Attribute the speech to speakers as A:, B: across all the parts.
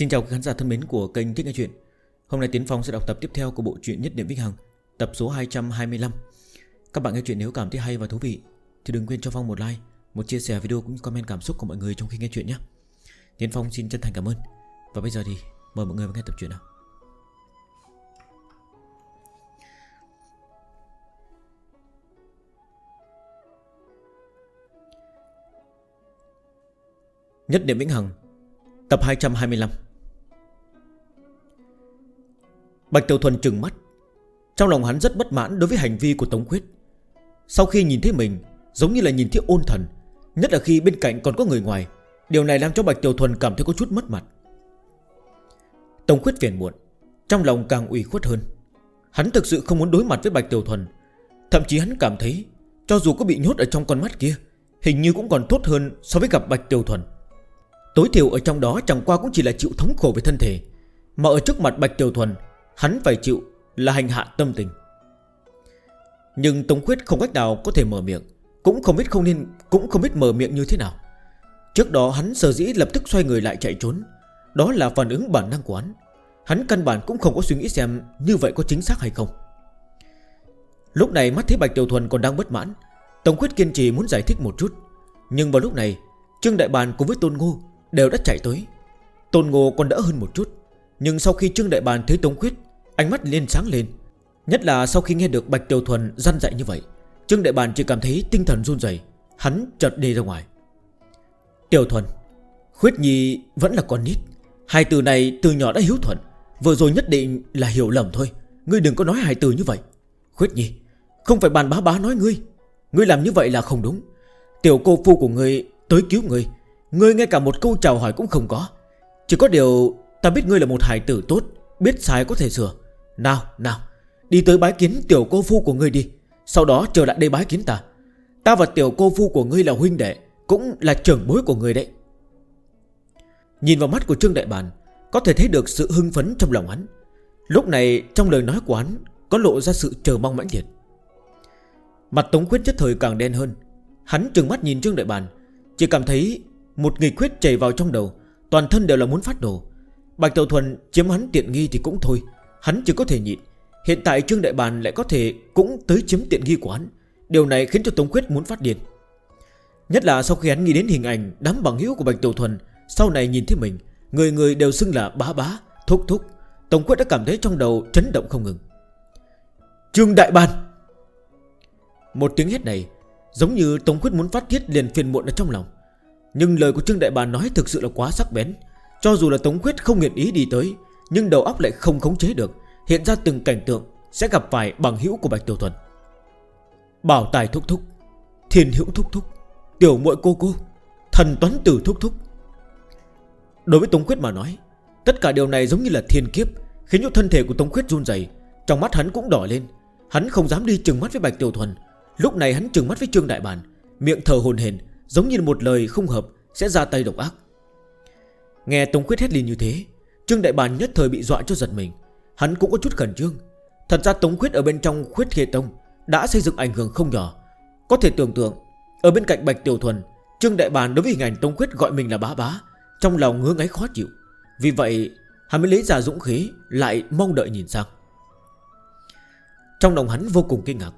A: Xin chào khán giả thân mến của kênh Thích Nghe Chuyện. Hôm nay Tiến Phong sẽ đọc tập tiếp theo của bộ truyện Nhất Điểm Vĩnh Hằng Tập số 225 Các bạn nghe chuyện nếu cảm thấy hay và thú vị Thì đừng quên cho Phong một like, một chia sẻ video cũng như comment cảm xúc của mọi người trong khi nghe chuyện nhé. Tiến Phong xin chân thành cảm ơn. Và bây giờ thì mời mọi người nghe tập truyện nào. Nhất Điểm Vĩnh Hằng Tập 225 Bạch Tiểu Thuần trừng mắt. Trong lòng hắn rất bất mãn đối với hành vi của Tống Khuyết Sau khi nhìn thấy mình, Giống như là nhìn thấy ôn thần, Nhất là khi bên cạnh còn có người ngoài, Điều này làm cho Bạch Tiểu Thuần cảm thấy có chút mất mặt. Tống Khuyết phiền muộn, Trong lòng càng ủy khuất hơn. Hắn thực sự không muốn đối mặt với Bạch Tiểu Thuần. Thậm chí hắn cảm thấy, Cho dù có bị nhốt ở trong con mắt kia, Hình như cũng còn tốt hơn so với gặp Bạch Tiểu Thuần. Tối thiểu ở trong đó chẳng qua cũng chỉ là chịu thống khổ về thân thể, Mà ở trước mặt Bạch Tiểu Thuần Hắn phải chịu là hành hạ tâm tình. Nhưng Tống Khuyết không cách nào có thể mở miệng, Cũng không biết không nên, Cũng không biết mở miệng như thế nào. Trước đó hắn sở dĩ lập tức xoay người lại chạy trốn, Đó là phản ứng bản năng của hắn. Hắn căn bản cũng không có suy nghĩ xem Như vậy có chính xác hay không. Lúc này mắt thấy Bạch Tiểu Thuần còn đang bất mãn, tống quyết kiên trì muốn giải thích một chút. Nhưng vào lúc này, Trương Đại Bàn cùng với Tôn Ngô đều đã chạy tới. Tôn Ngô còn đỡ hơn một chút, Nhưng sau khi Trương Đại Bàn thấy Tống Khuyết Ánh mắt liền sáng lên. Nhất là sau khi nghe được Bạch Tiểu Thuần răn dạy như vậy, Trương Đại Bàn chỉ cảm thấy tinh thần run dày Hắn chợt đi ra ngoài. Tiểu Thuần, Khuyết Nhi vẫn là con nít. Hai từ này từ nhỏ đã hiếu thuận, Vừa rồi nhất định là hiểu lầm thôi. Ngươi đừng có nói hai từ như vậy. Khuyết Nhi, Không phải bàn bá bá nói ngươi. Ngươi làm như vậy là không đúng. Tiểu cô phu của ngươi tới cứu ngươi Ngươi nghe cả một câu chào hỏi cũng không có. Chỉ có điều ta biết ngươi là một hài tử tốt, Biết sai có thể sửa. Nào nào, Đi tới bái kiến tiểu cô phu của ngươi đi. Sau đó trở lại đây bái kiến ta. Ta và tiểu cô phu của ngươi là huynh đệ, Cũng là trưởng bối của ngươi đấy. Nhìn vào mắt của Trương Đại Bản Có thể thấy được sự hưng phấn trong lòng hắn. Lúc này, trong lời nói của hắn, Có lộ ra sự chờ mong mãnh liệt. Mặt Tống Quyết chất thời càng đen hơn. Hắn trừng mắt nhìn Trương Đại Bản Chỉ cảm thấy một nghịch quyết chảy vào trong đầu, Toàn thân đều là muốn phát đồ Bạch Tiểu Thuần chiếm hắn tiện nghi thì cũng thôi Hắn chỉ có thể nhịn. Hiện tại Trương Đại Bàn lại có thể cũng tới chiếm tiện nghi của hắn Điều này khiến cho Tống Quyết muốn phát điên. Nhất là sau khi hắn nghĩ đến hình ảnh Đám bằng hữu của Bạch Tiểu Thuần Sau này nhìn thấy mình Người người đều xưng là bá bá, thúc thúc. Tống Quyết đã cảm thấy trong đầu chấn động không ngừng. Trương Đại Bàn! Một tiếng hét này Giống như Tống Quyết muốn phát thiết liền phiền muộn ở trong lòng. Nhưng lời của Trương Đại Bàn nói thực sự là quá sắc bén. Cho dù là Tống Quyết không nghiện ý đi tới nhưng đầu óc lại không khống chế được, Hiện ra từng cảnh tượng Sẽ gặp phải bằng hữu của Bạch Tiểu Thuần. Bảo tài thúc thúc, Thiên hữu thúc thúc, Tiểu muội cô cô, Thần toán tử thúc thúc. Đối với Tống Quyết mà nói, Tất cả điều này giống như là thiên kiếp, Khiến cho thân thể của Tống Quyết run dày Trong mắt hắn cũng đỏ lên. Hắn không dám đi chừng mắt với Bạch Tiểu Thuần. Lúc này hắn chừng mắt với Trương Đại Bản, Miệng thờ hồn hền Giống như một lời không hợp Sẽ ra tay độc ác. Nghe Tống Quyết hét lên như thế Trương Đại Bàn nhất thời bị dọa cho giật mình. Hắn cũng có chút khẩn trương. Thật ra Tống Khuyết ở bên trong Khuyết Khê Tông Đã xây dựng ảnh hưởng không nhỏ. Có thể tưởng tượng, Ở bên cạnh Bạch Tiểu Thuần, Trương Đại Bàn đối với hình ảnh Tống Khuyết gọi mình là bá bá, Trong lòng ngứa ấy khó chịu. Vì vậy, hắn mới lấy ra dũng khí, Lại mong đợi nhìn sang. Trong lòng hắn vô cùng kinh ngạc.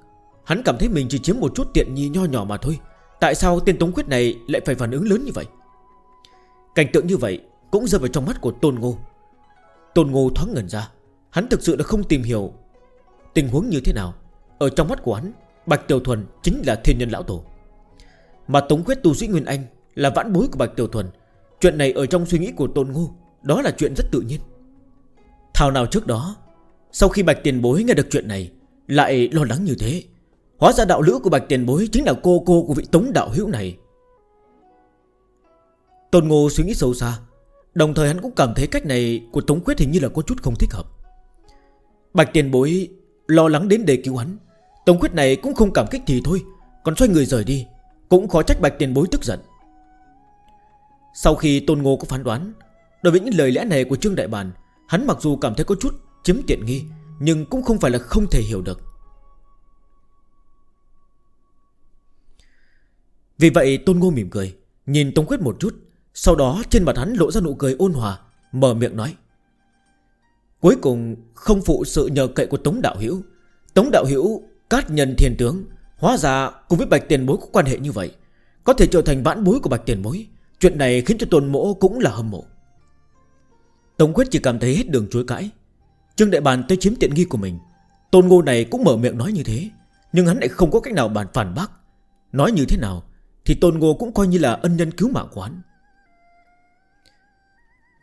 A: Hắn cảm thấy mình chỉ chiếm một chút tiện nhi nho nhỏ mà thôi. Tại sao tên Tống Khuyết này lại phải phản ứng lớn như vậy? Cảnh tượng như vậy Cũng rơi vào trong mắt của Tôn Ngô. Tôn Ngô thoáng ngẩn ra. Hắn thực sự đã không tìm hiểu Tình huống như thế nào. Ở trong mắt của hắn, Bạch Tiểu Thuần chính là thiên nhân lão tổ. Mà Tống Quyết Tu Sĩ Nguyên Anh Là vãn bối của Bạch Tiểu Thuần. Chuyện này ở trong suy nghĩ của Tôn Ngô, Đó là chuyện rất tự nhiên. Thảo nào trước đó, Sau khi Bạch Tiền Bối nghe được chuyện này, Lại lo lắng như thế. Hóa ra đạo lữ của Bạch Tiền Bối Chính là cô cô của vị Tống Đạo Hữu này. Tôn Ngô suy nghĩ sâu xa Đồng thời hắn cũng cảm thấy cách này của Tống Quyết hình như là có chút không thích hợp. Bạch tiền bối lo lắng đến để cứu hắn. Tống Quyết này cũng không cảm kích thì thôi, Còn xoay người rời đi, Cũng khó trách bạch tiền bối tức giận. Sau khi Tôn Ngô có phán đoán, Đối với những lời lẽ này của Trương Đại Bản, Hắn mặc dù cảm thấy có chút chiếm tiện nghi, Nhưng cũng không phải là không thể hiểu được. Vì vậy Tôn Ngô mỉm cười, Nhìn Tống Quyết một chút sau đó trên mặt hắn lộ ra nụ cười ôn hòa Mở miệng nói. Cuối cùng không phụ sự nhờ cậy của Tống Đạo hữu, Tống Đạo hữu Cát nhân thiên tướng Hóa ra cùng với Bạch Tiền Bối có quan hệ như vậy Có thể trở thành vãn bối của Bạch Tiền Bối. Chuyện này khiến cho Tôn Mỗ cũng là hâm mộ. Tống Quyết chỉ cảm thấy hết đường chối cãi. Trương Đại Bàn tới chiếm tiện nghi của mình. Tôn Ngô này cũng mở miệng nói như thế Nhưng hắn lại không có cách nào bàn phản bác. Nói như thế nào Thì Tôn Ngô cũng coi như là ân nhân cứu mạng của hắn.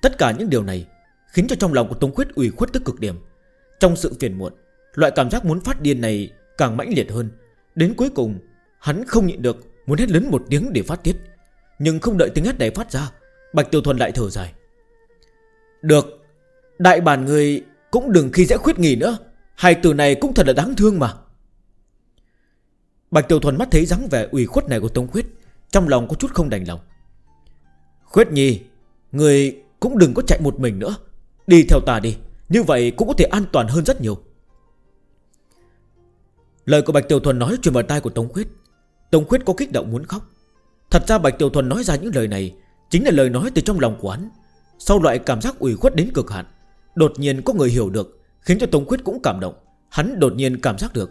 A: Tất cả những điều này Khiến cho trong lòng của Tống Khuyết ủy khuất tức cực điểm. Trong sự phiền muộn, Loại cảm giác muốn phát điên này càng mãnh liệt hơn. Đến cuối cùng, Hắn không nhịn được muốn hét lớn một tiếng để phát tiết. Nhưng không đợi tiếng hét này phát ra, Bạch Tiêu Thuần lại thở dài. Được, Đại bản người cũng đừng khi dễ khuyết nghỉ nữa. Hai từ này cũng thật là đáng thương mà. Bạch Tiểu Thuần mắt thấy dáng vẻ ủy khuất này của Tống Khuyết, Trong lòng có chút không đành lòng. Khuyết Nhi, Người cũng đừng có chạy một mình nữa. Đi theo ta đi. Như vậy cũng có thể an toàn hơn rất nhiều. Lời của Bạch Tiểu Thuần nói truyền vào tai của Tống Khuyết. Tống Khuyết có kích động muốn khóc. Thật ra Bạch Tiểu Thuần nói ra những lời này Chính là lời nói từ trong lòng của hắn. Sau loại cảm giác ủy khuất đến cực hạn, Đột nhiên có người hiểu được, Khiến cho Tống Khuyết cũng cảm động. Hắn đột nhiên cảm giác được.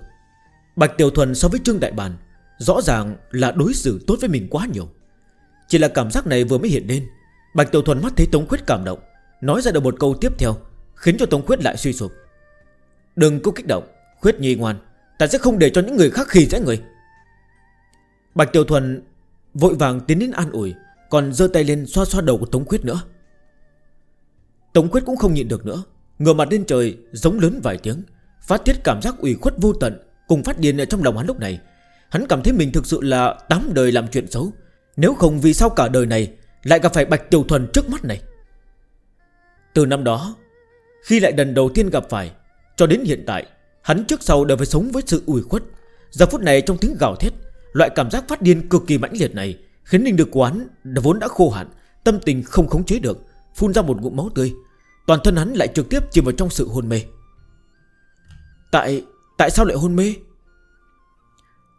A: Bạch Tiểu Thuần so với Trương Đại Bàn Rõ ràng là đối xử tốt với mình quá nhiều. Chỉ là cảm giác này vừa mới hiện lên Bạch Tiểu Thuần mắt thấy Tống Khuyết cảm động, Nói ra được một câu tiếp theo, Khiến cho Tống Khuyết lại suy sụp. Đừng có kích động, Khuyết nhi ngoan, Ta sẽ không để cho những người khác khi dễ người. Bạch Tiểu Thuần vội vàng tiến đến an ủi, Còn dơ tay lên xoa xoa đầu của Tống Khuyết nữa. Tống Khuyết cũng không nhịn được nữa Ngừa mặt lên trời, giống lớn vài tiếng, Phát tiết cảm giác ủy khuất vô tận Cùng phát điên ở trong lòng hắn lúc này. Hắn cảm thấy mình thực sự là tám đời làm chuyện xấu, Nếu không vì sao cả đời này lại gặp phải Bạch Tiểu Thuần trước mắt này. Từ năm đó, Khi lại lần đầu tiên gặp phải, Cho đến hiện tại, Hắn trước sau đều phải sống với sự ủi khuất. Giờ phút này trong tiếng gào thét, Loại cảm giác phát điên cực kỳ mãnh liệt này Khiến linh được quán vốn đã khô hạn, Tâm tình không khống chế được, Phun ra một ngụm máu tươi. Toàn thân hắn lại trực tiếp chìm vào trong sự hôn mê. Tại Tại sao lại hôn mê?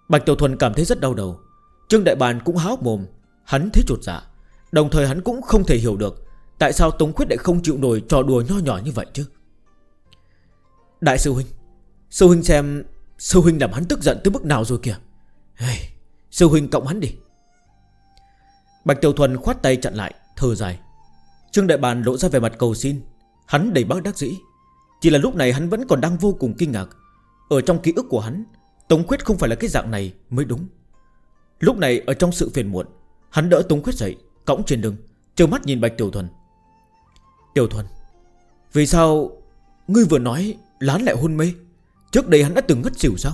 A: Bạch Tiểu Thuần cảm thấy rất đau đầu. Trương Đại Bàn cũng háo mồm, Hắn thấy trột dạ. Đồng thời hắn cũng không thể hiểu được Tại sao Tống Khuyết lại không chịu nổi trò đùa nho nhỏ như vậy chứ. Đại sư Huynh Sư Huynh xem Sư Huynh làm hắn tức giận tới mức nào rồi kìa. Hey, Sư Huynh cộng hắn đi. Bạch Tiểu Thuần khoát tay chặn lại Thơ dài. Trương Đại Bàn lộ ra về mặt cầu xin Hắn đầy bác đắc dĩ. Chỉ là lúc này hắn vẫn còn đang vô cùng kinh ngạc. Ở trong ký ức của hắn Tống Khuyết không phải là cái dạng này mới đúng. Lúc này ở trong sự phiền muộn Hắn đỡ Tống Khuyết dậy Cõng trên lưng Trêu mắt nhìn Bạch Tiểu Thuần. Tiểu Thuần, Vì sao Ngươi vừa nói lán lại hôn mê? Trước đây hắn đã từng ngất xỉu sao?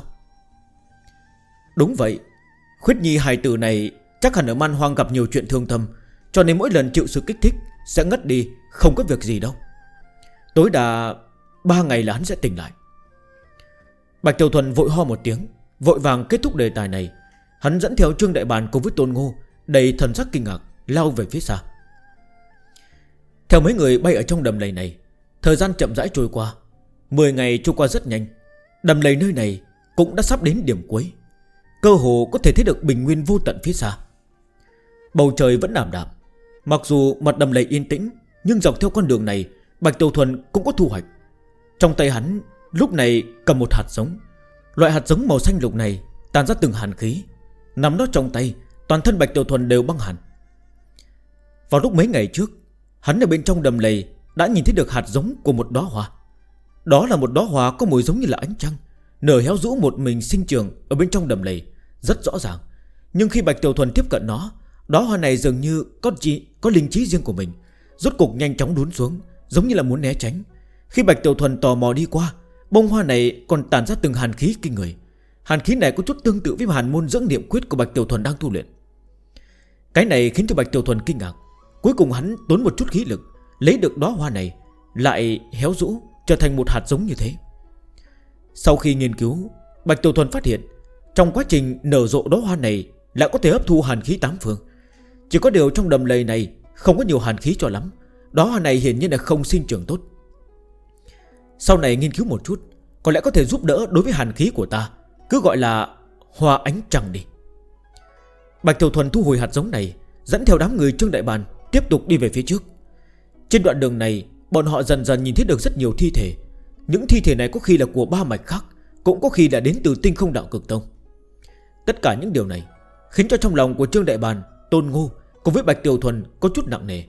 A: Đúng vậy, Khuyết nhi hài tử này Chắc hẳn ở man hoang gặp nhiều chuyện thương tâm, Cho nên mỗi lần chịu sự kích thích Sẽ ngất đi, không có việc gì đâu. Tối đa ba ngày là hắn sẽ tỉnh lại. Bạch Tiểu Thuần vội ho một tiếng, Vội vàng kết thúc đề tài này. Hắn dẫn theo Trương Đại Bàn cùng với Tôn Ngô, Đầy thần sắc kinh ngạc. Lao về phía xa. Theo mấy người bay ở trong đầm lầy này, Thời gian chậm rãi trôi qua 10 ngày trôi qua rất nhanh. Đầm lầy nơi này cũng đã sắp đến điểm cuối, Cơ hồ có thể thấy được bình nguyên vô tận phía xa. Bầu trời vẫn đảm đạm, Mặc dù mặt đầm lầy yên tĩnh, Nhưng dọc theo con đường này, Bạch Tiêu Thuần cũng có thu hoạch. Trong tay hắn, lúc này cầm một hạt giống. Loại hạt giống màu xanh lục này Tàn ra từng hàn khí Nắm nó trong tay, Toàn thân Bạch tiêu Thuần đều băng hẳn. Vào lúc mấy ngày trước Hắn ở bên trong đầm lầy Đã nhìn thấy được hạt giống của một đóa hoa. Đó là một đóa hoa có mùi giống như là ánh trăng Nở héo rũ một mình sinh trường Ở bên trong đầm lầy Rất rõ ràng. Nhưng khi Bạch Tiểu Thuần tiếp cận nó Đóa hoa này dường như có, chi có linh trí riêng của mình Rốt cục nhanh chóng đún xuống Giống như là muốn né tránh. Khi Bạch Tiểu Thuần tò mò đi qua Bông hoa này còn tàn ra từng hàn khí kinh người. Hàn khí này có chút tương tự với hàn môn dưỡng niệm quyết của Bạch Tiểu Thuần đang tu luyện. Cái này khiến cho Bạch Tiểu Thuần kinh ngạc. Cuối cùng hắn tốn một chút khí lực, Lấy được đóa hoa này, Lại héo rũ, trở thành một hạt giống như thế. Sau khi nghiên cứu, Bạch Tiểu Thuần phát hiện, Trong quá trình nở rộ đóa hoa này Lại có thể hấp thu hàn khí tám phương. Chỉ có điều trong đầm lầy này Không có nhiều hàn khí cho lắm, đóa hoa này hiển nhiên là không sinh trưởng tốt. Sau này nghiên cứu một chút, Có lẽ có thể giúp đỡ đối với hàn khí của ta, Cứ gọi là hoa ánh trăng đi. Bạch Tiểu Thuần thu hồi hạt giống này, Dẫn theo đám người Trương Đại Bàn Tiếp tục đi về phía trước. Trên đoạn đường này, Bọn họ dần dần nhìn thấy được rất nhiều thi thể. Những thi thể này có khi là của ba mạch khác, Cũng có khi là đến từ tinh không đạo cực tông. Tất cả những điều này Khiến cho trong lòng của Trương Đại Bàn, Tôn Ngô cùng với Bạch Tiểu Thuần có chút nặng nề.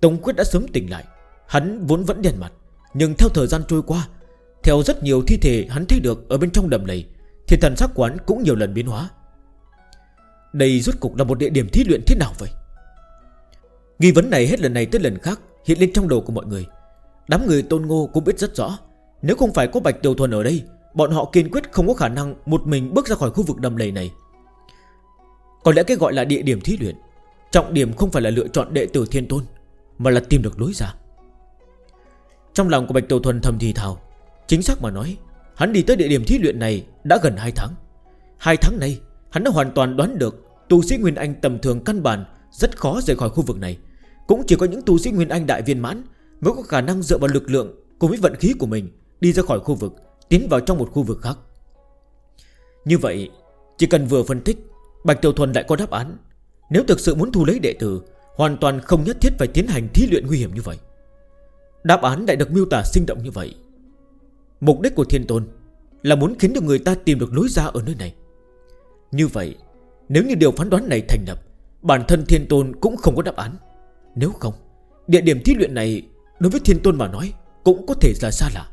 A: Tống Quyết đã sớm tỉnh lại, Hắn vốn vẫn đèn mặt, Nhưng theo thời gian trôi qua, Theo rất nhiều thi thể hắn thấy được ở bên trong đầm lầy, Thì thần sắc quán cũng nhiều lần biến hóa. Đây rốt cục là một địa điểm thí luyện thế nào vậy? Nghi vấn này hết lần này tới lần khác Hiện lên trong đầu của mọi người. Đám người tôn ngô cũng biết rất rõ, Nếu không phải có Bạch Tiểu Thuần ở đây, Bọn họ kiên quyết không có khả năng Một mình bước ra khỏi khu vực đầm lầy này. Có lẽ cái gọi là địa điểm thí luyện, Trọng điểm không phải là lựa chọn đệ tử thiên tôn, Mà là tìm được lối ra. Trong lòng của Bạch Tiểu Thuần thầm thì thào, Chính xác mà nói, Hắn đi tới địa điểm thí luyện này đã gần 2 tháng. 2 tháng nay hắn đã hoàn toàn đoán được Tu sĩ Nguyên Anh tầm thường căn bản Rất khó rời khỏi khu vực này. Cũng chỉ có những tu sĩ Nguyên Anh Đại Viên Mãn Mới có khả năng dựa vào lực lượng Cùng với vận khí của mình Đi ra khỏi khu vực, Tiến vào trong một khu vực khác. Như vậy, Chỉ cần vừa phân tích, Bạch Tiểu Thuần lại có đáp án. Nếu thực sự muốn thu lấy đệ tử, Hoàn toàn không nhất thiết phải tiến hành thí luyện nguy hiểm như vậy. Đáp án lại được miêu tả sinh động như vậy. Mục đích của thiên tôn Là muốn khiến được người ta tìm được lối ra ở nơi này. Như vậy, Nếu như điều phán đoán này thành lập, Bản thân thiên tôn cũng không có đáp án. Nếu không, Địa điểm thí luyện này Đối với thiên tôn mà nói Cũng có thể là xa lạ.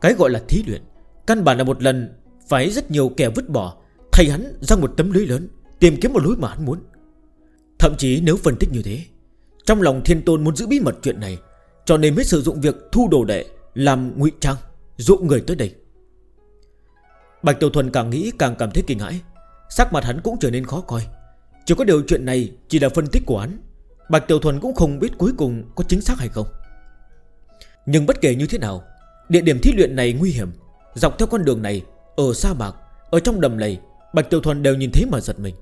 A: Cái gọi là thí luyện Căn bản là một lần Phải rất nhiều kẻ vứt bỏ Thầy hắn ra một tấm lưới lớn, Tìm kiếm một lối mà hắn muốn. Thậm chí nếu phân tích như thế, Trong lòng thiên tôn muốn giữ bí mật chuyện này, Cho nên mới sử dụng việc thu đồ đệ Làm ngụy trang, Dụ người tới đây. Bạch Tiểu Thuần càng nghĩ càng cảm thấy kinh hãi, Sắc mặt hắn cũng trở nên khó coi. Chỉ có điều chuyện này chỉ là phân tích của hắn Bạch Tiểu Thuần cũng không biết cuối cùng có chính xác hay không. Nhưng bất kể như thế nào Địa điểm thí luyện này nguy hiểm. Dọc theo con đường này Ở sa mạc, ở trong đầm lầy Bạch Tiểu Thuần đều nhìn thấy mà giật mình.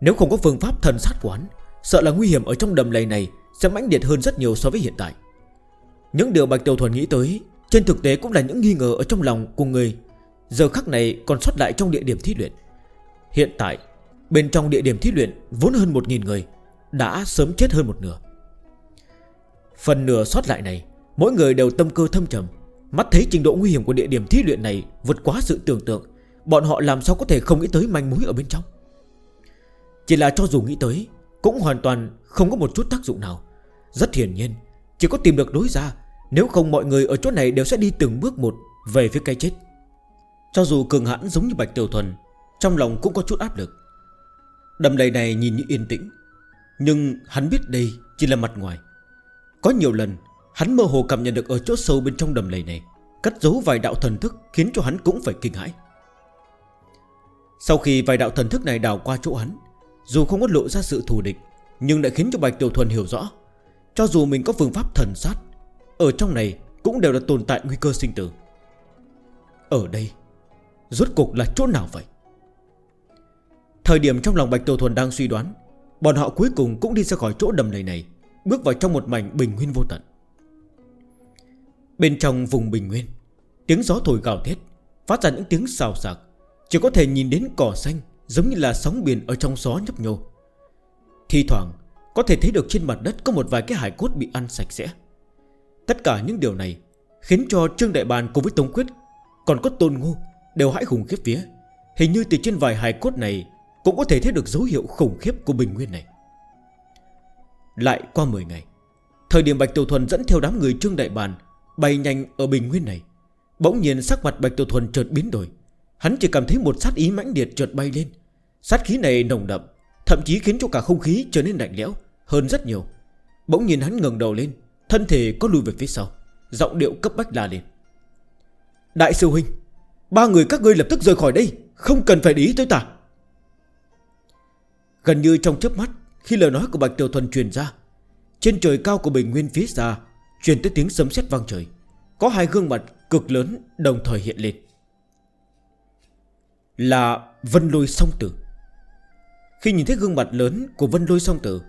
A: Nếu không có phương pháp thần sát quán Sợ là nguy hiểm ở trong đầm lầy này Sẽ mãnh liệt hơn rất nhiều so với hiện tại. Những điều Bạch Tiểu Thuần nghĩ tới Trên thực tế cũng là những nghi ngờ ở trong lòng của người. Giờ khắc này còn sót lại trong địa điểm thí luyện. Hiện tại Bên trong địa điểm thí luyện vốn hơn 1.000 người đã sớm chết hơn một nửa. Phần nửa sót lại này, Mỗi người đều tâm cơ thâm trầm. Mắt thấy trình độ nguy hiểm của địa điểm thí luyện này Vượt quá sự tưởng tượng, Bọn họ làm sao có thể không nghĩ tới manh mối ở bên trong? Chỉ là cho dù nghĩ tới, Cũng hoàn toàn không có một chút tác dụng nào. Rất hiển nhiên, Chỉ có tìm được đối ra, Nếu không mọi người ở chỗ này đều sẽ đi từng bước một Về phía cây chết. Cho dù cường hãn giống như Bạch Tiểu Thuần, Trong lòng cũng có chút áp lực. Đầm đầy này nhìn như yên tĩnh nhưng hắn biết đây chỉ là mặt ngoài. Có nhiều lần, Hắn mơ hồ cảm nhận được ở chỗ sâu bên trong đầm lầy này Cắt giấu vài đạo thần thức Khiến cho hắn cũng phải kinh hãi. Sau khi vài đạo thần thức này đào qua chỗ hắn, Dù không có lộ ra sự thù địch, Nhưng lại khiến cho Bạch Tiểu Thuần hiểu rõ, Cho dù mình có phương pháp thần sát, Ở trong này cũng đều là tồn tại nguy cơ sinh tử. Ở đây, Rốt cuộc là chỗ nào vậy? Thời điểm trong lòng Bạch Tiểu Thuần đang suy đoán Bọn họ cuối cùng cũng đi ra khỏi chỗ đầm lầy này, Bước vào trong một mảnh bình nguyên vô tận. Bên trong vùng bình nguyên, Tiếng gió thổi gào thét, Phát ra những tiếng xào xạc, Chỉ có thể nhìn đến cỏ xanh Giống như là sóng biển ở trong gió nhấp nhô. Thì thoảng, Có thể thấy được trên mặt đất có một vài cái hải cốt bị ăn sạch sẽ. Tất cả những điều này Khiến cho Trương Đại Bàn cùng với tống Quyết Còn có Tôn Ngô Đều hãi hùng khiếp vía. Hình như từ trên vài hải cốt này cũng có thể thấy được dấu hiệu khủng khiếp của bình nguyên này. Lại qua 10 ngày, Thời điểm Bạch Tiểu Thuần dẫn theo đám người Trương Đại Bàn Bay nhanh ở bình nguyên này, Bỗng nhiên sắc mặt Bạch Tiểu Thuần chợt biến đổi. Hắn chỉ cảm thấy một sát ý mãnh liệt chợt bay lên. Sát khí này nồng đậm, Thậm chí khiến cho cả không khí trở nên lạnh lẽo Hơn rất nhiều. Bỗng nhiên hắn ngừng đầu lên, Thân thể có lùi về phía sau, Giọng điệu cấp bách la lên. Đại sư huynh, Ba người các ngươi lập tức rời khỏi đây, Không cần phải để ý tới ta. Gần như trong chớp mắt, Khi lời nói của Bạch Tiểu Thuần truyền ra, Trên trời cao của bình nguyên phía xa Truyền tới tiếng sấm sét vang trời. Có hai gương mặt cực lớn đồng thời hiện lên. Là Vân Lôi Song Tử. Khi nhìn thấy gương mặt lớn của Vân Lôi Song Tử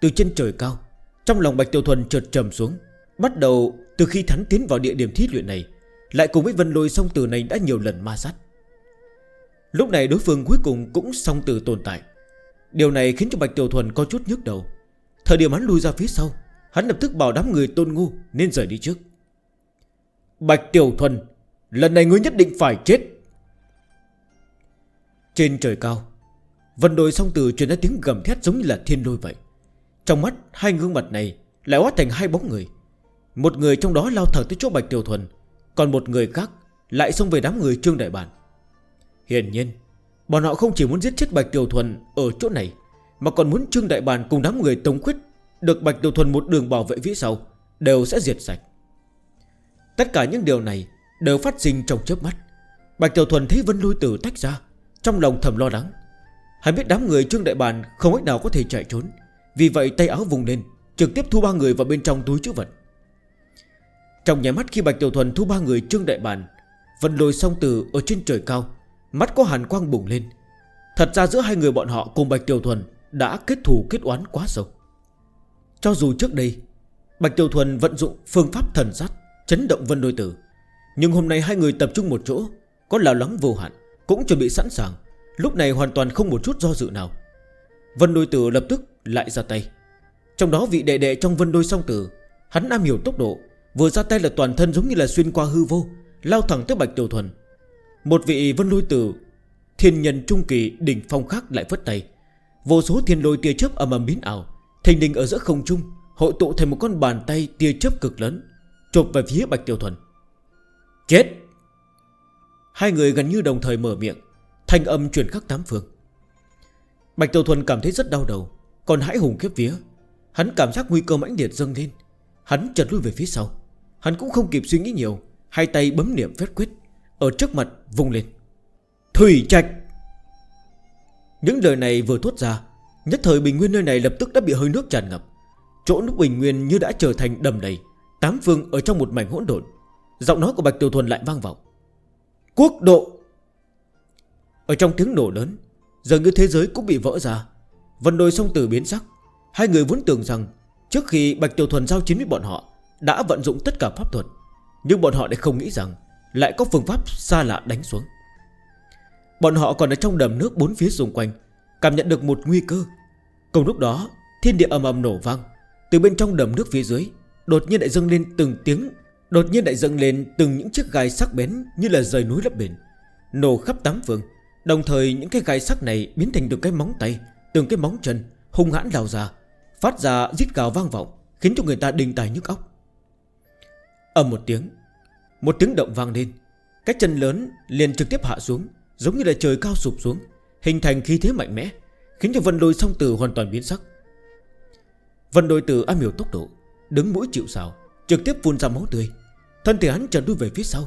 A: Từ trên trời cao, Trong lòng Bạch Tiểu Thuần trượt trầm xuống, Bắt đầu từ khi hắn tiến vào địa điểm thí luyện này, Lại cùng với Vân Lôi Song Tử này đã nhiều lần ma sát. Lúc này đối phương cuối cùng cũng song tử tồn tại. Điều này khiến cho Bạch Tiểu Thuần có chút nhức đầu. Thời điểm hắn lui ra phía sau, Hắn lập tức bảo đám người tôn ngu Nên rời đi trước. Bạch Tiểu Thuần, Lần này ngươi nhất định phải chết. Trên trời cao, Vân đồi song từ truyền ra tiếng gầm thét giống như là thiên lôi vậy. Trong mắt, hai gương mặt này Lại hóa thành hai bóng người. Một người trong đó lao thẳng tới chỗ Bạch Tiểu Thuần, Còn một người khác lại xông về đám người Trương Đại Bản. Hiển nhiên Bọn họ không chỉ muốn giết chết Bạch Tiểu Thuần Ở chỗ này, Mà còn muốn Trương Đại Bàn cùng đám người tống khuyết Được Bạch Tiểu Thuần một đường bảo vệ phía sau Đều sẽ diệt sạch. Tất cả những điều này Đều phát sinh trong chớp mắt. Bạch Tiểu Thuần thấy Vân Lôi Tử tách ra, Trong lòng thầm lo lắng. Hãy biết đám người Trương Đại Bàn không cách nào có thể chạy trốn, Vì vậy tay áo vùng lên, Trực tiếp thu ba người vào bên trong túi chữ vật. Trong nhà mắt khi Bạch Tiểu Thuần thu ba người Trương Đại Bàn, Vân lôi song từ ở trên trời cao Mắt có hàn quang bùng lên. Thật ra giữa hai người bọn họ cùng Bạch Tiểu Thuần Đã kết thù kết oán quá sâu. Cho dù trước đây, Bạch Tiểu Thuần vận dụng phương pháp thần sát, Chấn động Vân Đôi Tử. Nhưng hôm nay hai người tập trung một chỗ, Có lào lắng vô hạn, Cũng chuẩn bị sẵn sàng. Lúc này hoàn toàn không một chút do dự nào. Vân Đôi Tử lập tức lại ra tay. Trong đó vị đệ đệ trong Vân Đôi Song Tử, Hắn am hiểu tốc độ, Vừa ra tay là toàn thân giống như là xuyên qua hư vô, Lao thẳng tới Bạch Tiểu Thuần. Một vị vân lôi tử, Thiên nhân trung kỳ đỉnh phong khác lại phất tay. Vô số thiên lôi tia chớp ầm ầm biến ảo Thành đình ở giữa không trung, Hội tụ thành một con bàn tay tia chớp cực lớn, Chộp về phía Bạch Tiểu Thuần. Chết! Hai người gần như đồng thời mở miệng, Thanh âm truyền khắc tám phương. Bạch Tiểu Thuần cảm thấy rất đau đầu, Còn hãi hùng khiếp vía. Hắn cảm giác nguy cơ mãnh liệt dâng lên. Hắn chật lui về phía sau. Hắn cũng không kịp suy nghĩ nhiều, Hai tay bấm niệm phép quyết. Ở trước mặt vùng lên. Thủy Trạch! Những lời này vừa thốt ra, Nhất thời Bình Nguyên nơi này lập tức đã bị hơi nước tràn ngập. Chỗ nước Bình Nguyên như đã trở thành đầm đầy, Tám phương ở trong một mảnh hỗn độn. Giọng nói của Bạch Tiểu Thuần lại vang vọng. Quốc độ! Ở trong tiếng nổ lớn Giờ như thế giới cũng bị vỡ ra. Vân đôi sông tử biến sắc. Hai người vốn tưởng rằng Trước khi Bạch Tiểu Thuần giao chiến với bọn họ, Đã vận dụng tất cả pháp thuật. Nhưng bọn họ lại không nghĩ rằng lại có phương pháp xa lạ đánh xuống. Bọn họ còn ở trong đầm nước bốn phía xung quanh, Cảm nhận được một nguy cơ. Cùng lúc đó, thiên địa ầm ầm nổ vang. Từ bên trong đầm nước phía dưới, Đột nhiên lại dâng lên từng tiếng, Đột nhiên lại dâng lên từng những chiếc gai sắc bén Như là rời núi lấp biển, Nổ khắp tám phương. Đồng thời, những cái gai sắc này biến thành được cái móng tay, Từng cái móng chân, hung hãn lao ra, Phát ra giết gào vang vọng, Khiến cho người ta đình tài nhức óc. Ầm một tiếng một tiếng động vang lên. Cái chân lớn liền trực tiếp hạ xuống, Giống như là trời cao sụp xuống, Hình thành khí thế mạnh mẽ, Khiến cho vân lôi song tử hoàn toàn biến sắc. Vân lôi tử am hiểu tốc độ, Đứng mũi chịu xào Trực tiếp phun ra máu tươi. Thân thể hắn trần đuôi về phía sau.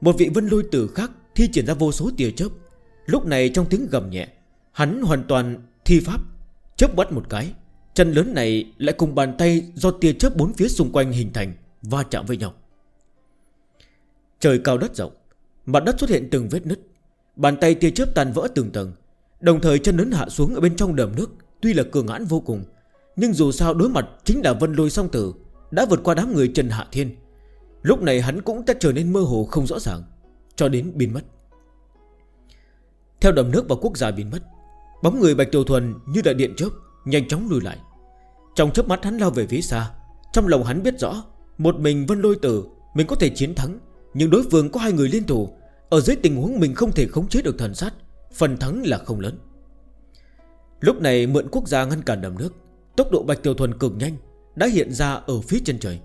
A: Một vị vân lôi tử khác thi triển ra vô số tia chớp. Lúc này trong tiếng gầm nhẹ, Hắn hoàn toàn thi pháp, Chớp bắt một cái, Chân lớn này lại cùng bàn tay do tia chớp bốn phía xung quanh hình thành, Va chạm với nhau. Trời cao đất rộng, Mặt đất xuất hiện từng vết nứt. Bàn tay tia chớp tàn vỡ từng tầng, Đồng thời chân lớn hạ xuống ở bên trong đầm nước, Tuy là cường hãn vô cùng, Nhưng dù sao đối mặt chính là vân lôi song tử, Đã vượt qua đám người Trần Hạ Thiên. Lúc này hắn cũng đã trở nên mơ hồ không rõ ràng, Cho đến biến mất. Theo đầm nước và quốc gia biến mất, Bóng người Bạch Tiểu Thuần như đại điện chớp, Nhanh chóng lùi lại. Trong chớp mắt hắn lao về phía xa, Trong lòng hắn biết rõ, Một mình Vân Lôi Tử Mình có thể chiến thắng nhưng đối phương có hai người liên thủ. Ở dưới tình huống mình không thể khống chế được thần sát, Phần thắng là không lớn. Lúc này mượn quốc gia ngăn cản đầm nước, Tốc độ Bạch Tiểu Thuần cực nhanh, Đã hiện ra ở phía chân trời.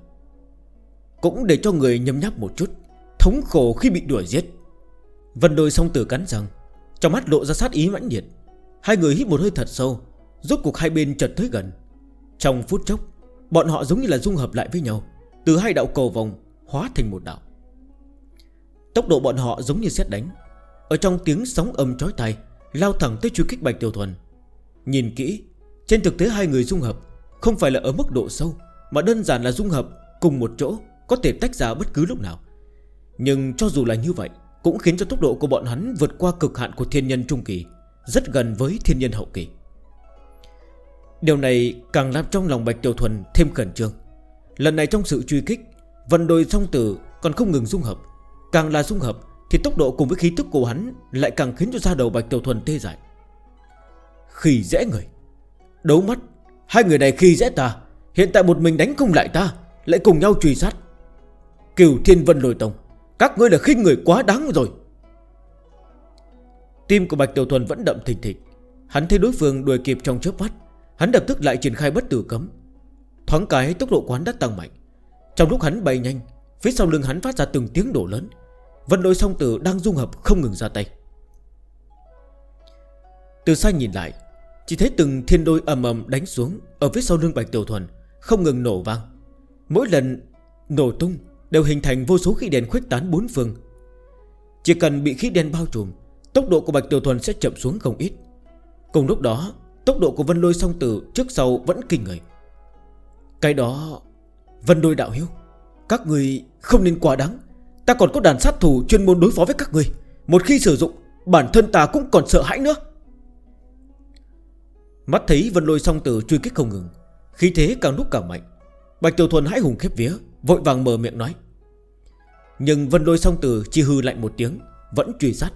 A: Cũng để cho người nhầm nháp một chút, Thống khổ khi bị đuổi giết. Vân đôi song tử cắn răng, Trong mắt lộ ra sát ý mãnh nhiệt Hai người hít một hơi thật sâu, Rốt cuộc hai bên chợt tới gần. Trong phút chốc, Bọn họ giống như là dung hợp lại với nhau, Từ hai đạo cầu vòng Hóa thành một đạo. Tốc độ bọn họ giống như xét đánh. Ở trong tiếng sóng âm trói tay Lao thẳng tới truy kích Bạch Tiểu Thuần. Nhìn kỹ, Trên thực tế hai người dung hợp Không phải là ở mức độ sâu, Mà đơn giản là dung hợp cùng một chỗ, Có thể tách ra bất cứ lúc nào. Nhưng cho dù là như vậy, Cũng khiến cho tốc độ của bọn hắn vượt qua cực hạn của thiên nhân trung kỳ, Rất gần với thiên nhân hậu kỳ. Điều này càng làm trong lòng Bạch Tiểu Thuần thêm khẩn trương. Lần này trong sự truy kích, Vân đồi song tử còn không ngừng dung hợp Càng là dung hợp, Thì tốc độ cùng với khí tức của hắn Lại càng khiến cho da đầu Bạch Tiểu Thuần tê dại. Khi dễ người, Đấu mắt, Hai người này khi dễ ta, Hiện tại một mình đánh không lại ta, Lại cùng nhau truy sát. Kiều Thiên Vân lồi tông, Các ngươi là khinh người quá đáng rồi. Tim của Bạch Tiểu Thuần vẫn đậm thịt thịt Hắn thấy đối phương đuổi kịp trong chớp mắt, Hắn đập tức lại triển khai bất tử cấm. Thoáng cái tốc độ quán đã tăng mạnh. Trong lúc hắn bay nhanh Phía sau lưng hắn phát ra từng tiếng đổ lớn. Vân đôi song tử đang dung hợp không ngừng ra tay. Từ xa nhìn lại, Chỉ thấy từng thiên đôi ầm ầm đánh xuống Ở phía sau lưng Bạch Tiểu Thuần, Không ngừng nổ vang. Mỗi lần nổ tung đều hình thành vô số khí đèn khuếch tán bốn phương. Chỉ cần bị khí đen bao trùm, Tốc độ của Bạch Tiểu Thuần sẽ chậm xuống không ít. Cùng lúc đó, Tốc độ của Vân Đôi song tử trước sau vẫn kinh người. Cái đó, Vân Đôi đạo hiếu. Các người không nên quá đáng. Ta còn có đàn sát thủ chuyên môn đối phó với các người. Một khi sử dụng, Bản thân ta cũng còn sợ hãi nữa. Mắt thấy Vân Lôi song tử truy kích không ngừng, Khí thế càng lúc càng mạnh. Bạch Tiểu Thuần hãi hùng khép vía, Vội vàng mở miệng nói. Nhưng Vân Lôi song tử chi hư lạnh một tiếng, Vẫn truy sát.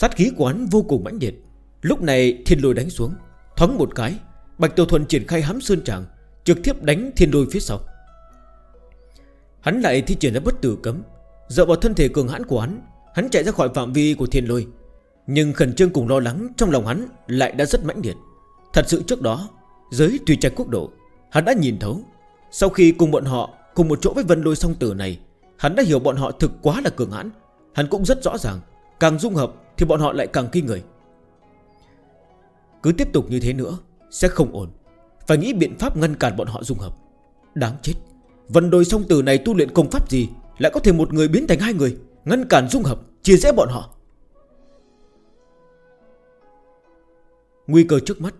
A: Sát khí của hắn vô cùng mãnh liệt. Lúc này thiên lôi đánh xuống, Thoáng một cái, Bạch Tiểu Thuần triển khai hám sơn tràng, Trực tiếp đánh thiên lôi phía sau. Hắn lại thi triển ra bất tử cấm, Dựa vào thân thể cường hãn của hắn Hắn chạy ra khỏi phạm vi của thiên lôi. Nhưng khẩn trương cùng lo lắng trong lòng hắn Lại đã rất mãnh liệt. Thật sự trước đó Giới tùy trạch quốc độ, Hắn đã nhìn thấu, Sau khi cùng bọn họ Cùng một chỗ với vân lôi song tử này, Hắn đã hiểu bọn họ thực quá là cường hãn. Hắn cũng rất rõ ràng, Càng dung hợp thì bọn họ lại càng kinh người. Cứ tiếp tục như thế nữa, Sẽ không ổn. Phải nghĩ biện pháp ngăn cản bọn họ dung hợp. Đáng chết. Vân đồi sông tử này tu luyện công pháp gì? Lại có thể một người biến thành hai người, Ngăn cản dung hợp, Chia rẽ bọn họ. Nguy cơ trước mắt,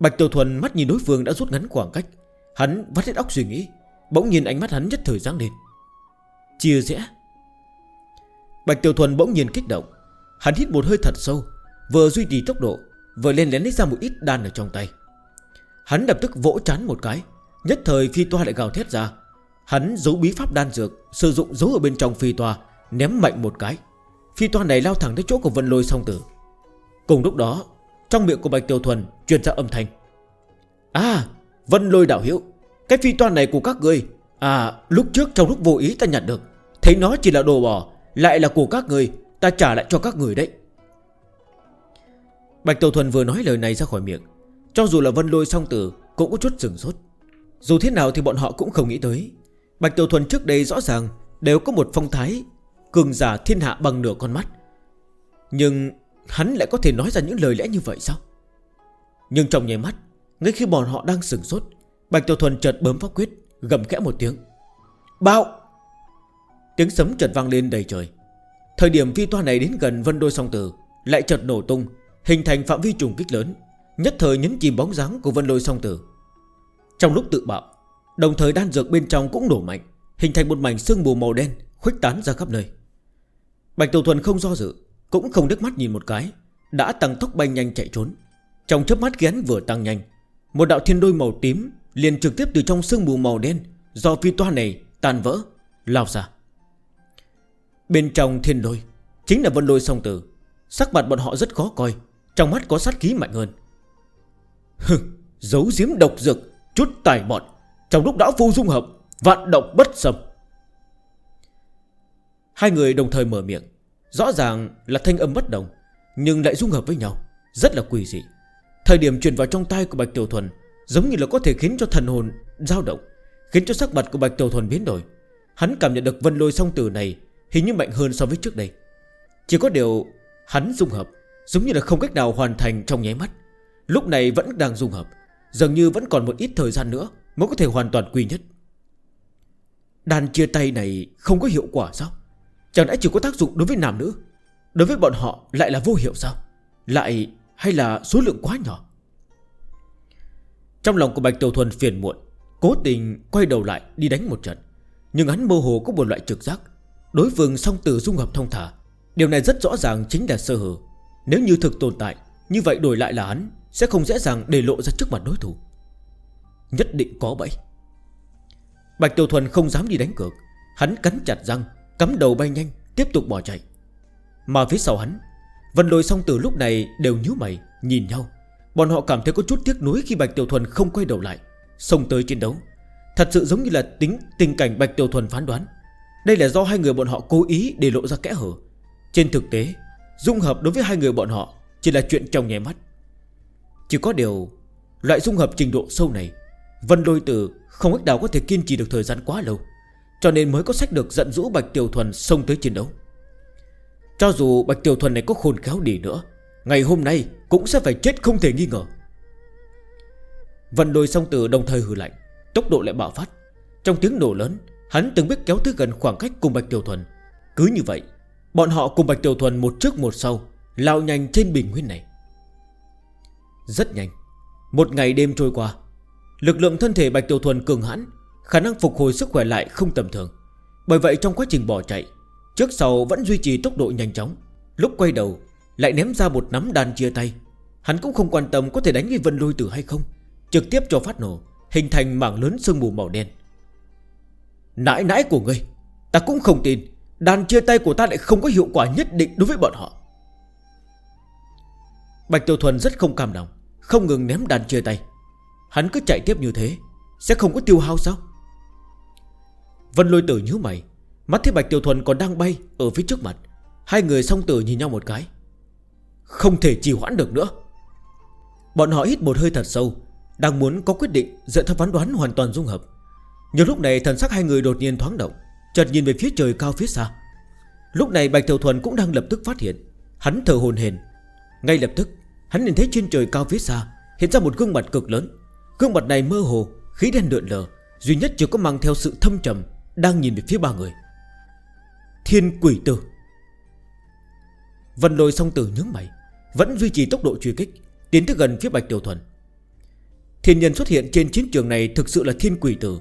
A: Bạch Tiểu Thuần mắt nhìn đối phương đã rút ngắn khoảng cách. Hắn vắt hết óc suy nghĩ, Bỗng nhìn ánh mắt hắn nhất thời ráng lên. Chia rẽ. Bạch Tiểu Thuần bỗng nhìn kích động. Hắn hít một hơi thật sâu, Vừa duy trì tốc độ, Vừa lên lén lấy ra một ít đan ở trong tay. Hắn đập tức vỗ chán một cái, Nhất thời phi toa lại gào thét ra. Hắn giấu bí pháp đan dược, Sử dụng giấu ở bên trong phi toa, Ném mạnh một cái. Phi toa này lao thẳng tới chỗ của vân lôi song tử. Cùng lúc đó, Trong miệng của Bạch Tiêu Thuần truyền ra âm thanh. À vân lôi đảo hiểu Cái phi toa này của các người À lúc trước trong lúc vô ý ta nhận được, Thấy nó chỉ là đồ bỏ Lại là của các người Ta trả lại cho các người đấy. Bạch tiêu Thuần vừa nói lời này ra khỏi miệng. Cho dù là vân lôi song tử Cũng có chút rừng sốt. Dù thế nào thì bọn họ cũng không nghĩ tới Bạch Tiểu Thuần trước đây rõ ràng Đều có một phong thái Cường giả thiên hạ bằng nửa con mắt. Nhưng hắn lại có thể nói ra những lời lẽ như vậy sao? Nhưng trong nhảy mắt, Ngay khi bọn họ đang sửng sốt, Bạch Tiểu Thuần chợt bấm pháp quyết, Gầm khẽ một tiếng. Bạo! Tiếng sấm chợt vang lên đầy trời. Thời điểm phi toa này đến gần vân đôi song tử Lại chợt nổ tung, Hình thành phạm vi trùng kích lớn, Nhất thời nhấn chìm bóng dáng của vân lôi song tử. Trong lúc tự bạo Đồng thời đan dược bên trong cũng nổ mạnh Hình thành một mảnh sương mù màu đen Khuếch tán ra khắp nơi. Bạch Tiểu Thuần không do dự Cũng không đứt mắt nhìn một cái Đã tăng tốc bay nhanh chạy trốn. Trong chớp mắt ghén vừa tăng nhanh Một đạo thiên đôi màu tím liền trực tiếp từ trong sương mù màu đen Do phi toa này tàn vỡ Lao ra. Bên trong thiên đôi Chính là vân đôi song tử Sắc mặt bọn họ rất khó coi Trong mắt có sát khí mạnh hơn. Hừ, giấu giếm độc dược Chút tài bọn. Trong lúc đó vô dung hợp Vạn động bất xâm. Hai người đồng thời mở miệng. Rõ ràng là thanh âm bất đồng, Nhưng lại dung hợp với nhau, Rất là quỷ dị. Thời điểm truyền vào trong tay của Bạch Tiểu Thuần, Giống như là có thể khiến cho thần hồn dao động, Khiến cho sắc mặt của Bạch Tiểu Thuần biến đổi. Hắn cảm nhận được vân lôi song tử này Hình như mạnh hơn so với trước đây. Chỉ có điều hắn dung hợp, Giống như là không cách nào hoàn thành trong nháy mắt. Lúc này vẫn đang dung hợp, Dường như vẫn còn một ít thời gian nữa. Mới có thể hoàn toàn quy nhất. Đàn chia tay này không có hiệu quả sao? Chẳng lẽ chỉ có tác dụng đối với nam nữ? Đối với bọn họ lại là vô hiệu sao? Lại hay là số lượng quá nhỏ? Trong lòng của Bạch Tiểu Thuần phiền muộn, Cố tình quay đầu lại đi đánh một trận. Nhưng hắn mơ hồ có một loại trực giác. Đối phương song tử dung hợp thông thả. Điều này rất rõ ràng chính là sơ hở. Nếu như thực tồn tại, Như vậy đổi lại là hắn Sẽ không dễ dàng để lộ ra trước mặt đối thủ. Nhất định có bẫy. Bạch Tiểu Thuần không dám đi đánh cược. Hắn cắn chặt răng, Cắm đầu bay nhanh, Tiếp tục bỏ chạy. Mà phía sau hắn, Vân lôi song từ lúc này đều nhú mày, Nhìn nhau. Bọn họ cảm thấy có chút tiếc nuối khi Bạch Tiểu Thuần không quay đầu lại. Xông tới chiến đấu, Thật sự giống như là tính tình cảnh Bạch Tiểu Thuần phán đoán. Đây là do hai người bọn họ cố ý để lộ ra kẽ hở. Trên thực tế, Dung hợp đối với hai người bọn họ Chỉ là chuyện trong nhé mắt. Chỉ có điều, Loại dung hợp trình độ sâu này Vân lôi tử không cách nào có thể kiên trì được thời gian quá lâu, Cho nên mới có sách được giận dũ Bạch Tiểu Thuần xông tới chiến đấu. Cho dù Bạch Tiểu Thuần này có khôn khéo đi nữa, Ngày hôm nay cũng sẽ phải chết không thể nghi ngờ. Vân lôi song tử đồng thời hử lạnh, Tốc độ lại bạo phát. Trong tiếng nổ lớn, Hắn từng biết kéo tới gần khoảng cách cùng Bạch Tiểu Thuần. Cứ như vậy, Bọn họ cùng Bạch Tiểu Thuần một trước một sau, Lao nhanh trên bình nguyên này. Rất nhanh, Một ngày đêm trôi qua Lực lượng thân thể Bạch Tiểu Thuần cường hãn Khả năng phục hồi sức khỏe lại không tầm thường. Bởi vậy trong quá trình bỏ chạy Trước sau vẫn duy trì tốc độ nhanh chóng. Lúc quay đầu lại ném ra một nắm đàn chia tay. Hắn cũng không quan tâm có thể đánh với vân lôi tử hay không Trực tiếp cho phát nổ Hình thành mảng lớn sương mù màu đen. Nãi nãi của ngươi Ta cũng không tin Đàn chia tay của ta lại không có hiệu quả nhất định đối với bọn họ. Bạch Tiểu Thuần rất không cảm động, Không ngừng ném đàn chia tay. Hắn cứ chạy tiếp như thế, Sẽ không có tiêu hao sao? Vân lôi tử nhíu mày, Mắt thấy Bạch Tiểu Thuần còn đang bay Ở phía trước mặt. Hai người song tử nhìn nhau một cái. Không thể trì hoãn được nữa. Bọn họ hít một hơi thật sâu, Đang muốn có quyết định dựa theo phán đoán hoàn toàn dung hợp. Nhiều lúc này thần sắc hai người đột nhiên thoáng động, Chợt nhìn về phía trời cao phía xa. Lúc này Bạch Tiểu Thuần cũng đang lập tức phát hiện, Hắn thở hồn hền Ngay lập tức, hắn nhìn thấy trên trời cao phía xa, Hiện ra một gương mặt cực lớn. Cương mặt này mơ hồ Khí đen lượn lờ Duy nhất chỉ có mang theo sự thâm trầm Đang nhìn về phía ba người. Thiên quỷ tử. Vân lôi song tử nhướng mày Vẫn duy trì tốc độ truy kích Tiến tới gần phía Bạch Tiểu Thuần. Thiên nhân xuất hiện trên chiến trường này Thực sự là thiên quỷ tử.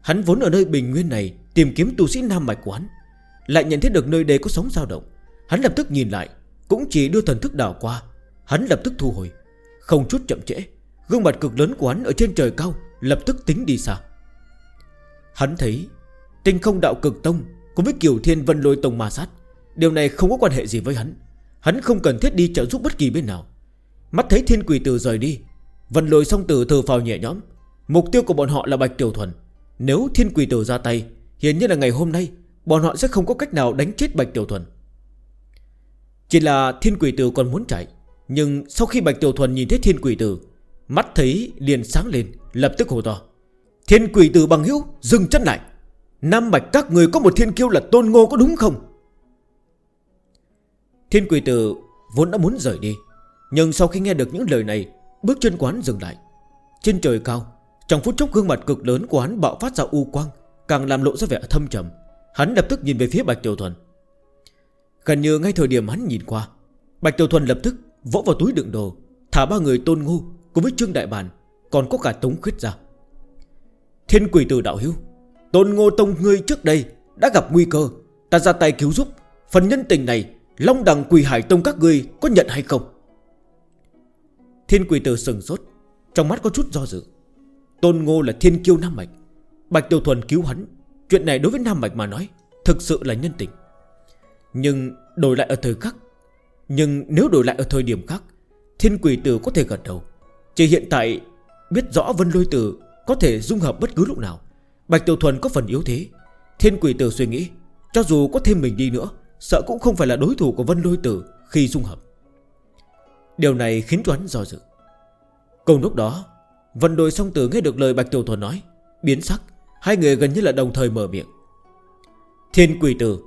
A: Hắn vốn ở nơi bình nguyên này Tìm kiếm tu sĩ Nam Mạch quán, Lại nhận thấy được nơi đây có sóng dao động. Hắn lập tức nhìn lại Cũng chỉ đưa thần thức đảo qua Hắn lập tức thu hồi Không chút chậm trễ. Gương mặt cực lớn của hắn ở trên trời cao Lập tức tính đi xa. Hắn thấy Tinh không đạo cực tông Cùng với kiểu thiên vân lôi tông ma sát, Điều này không có quan hệ gì với hắn. Hắn không cần thiết đi trợ giúp bất kỳ bên nào. Mắt thấy thiên quỷ tử rời đi, Vân lôi song tử thờ phào nhẹ nhõm. Mục tiêu của bọn họ là Bạch Tiểu Thuần. Nếu thiên quỷ tử ra tay Hiện như là ngày hôm nay, Bọn họ sẽ không có cách nào đánh chết Bạch Tiểu Thuần. Chỉ là thiên quỷ tử còn muốn chạy, Nhưng sau khi Bạch Tiểu Thuần nhìn thấy thiên quỷ tử Mắt thấy liền sáng lên, Lập tức hồ to. Thiên quỷ tử bằng hữu, dừng chân lại. Nam Bạch các người có một thiên kiêu là tôn ngô có đúng không? Thiên quỷ tử vốn đã muốn rời đi, Nhưng sau khi nghe được những lời này, Bước chân quán dừng lại. Trên trời cao, Trong phút chốc gương mặt cực lớn của hắn bạo phát ra u quang, Càng làm lộ ra vẻ thâm trầm. Hắn lập tức nhìn về phía Bạch Tiểu Thuần. Gần như ngay thời điểm hắn nhìn qua, Bạch Tiểu Thuần lập tức vỗ vào túi đựng đồ, Thả ba người tôn ngu Cùng với Trương Đại Bản, Còn có cả Tống Khuyết ra Thiên quỷ tử đạo hữu Tôn Ngô Tông ngươi trước đây Đã gặp nguy cơ, Ta ra tay cứu giúp. Phần nhân tình này, Long đằng quỷ hải tông các ngươi Có nhận hay không? Thiên quỷ tử sừng sốt, Trong mắt có chút do dự. Tôn Ngô là thiên kiêu Nam Mạch, Bạch Tiểu Thuần cứu hắn. Chuyện này đối với Nam Mạch mà nói, Thực sự là nhân tình. Nhưng đổi lại ở thời khắc, Nhưng nếu đổi lại ở thời điểm khác, Thiên quỷ tử có thể gật đầu. Chỉ hiện tại, biết rõ Vân Lôi Tử Có thể dung hợp bất cứ lúc nào. Bạch Tiểu Thuần có phần yếu thế. Thiên quỷ tử suy nghĩ, Cho dù có thêm mình đi nữa, Sợ cũng không phải là đối thủ của Vân Lôi Tử khi dung hợp. Điều này khiến cho do dự. Cùng lúc đó, Vân đôi song tử nghe được lời Bạch Tiểu Thuần nói, Biến sắc, Hai người gần như là đồng thời mở miệng. Thiên quỷ tử,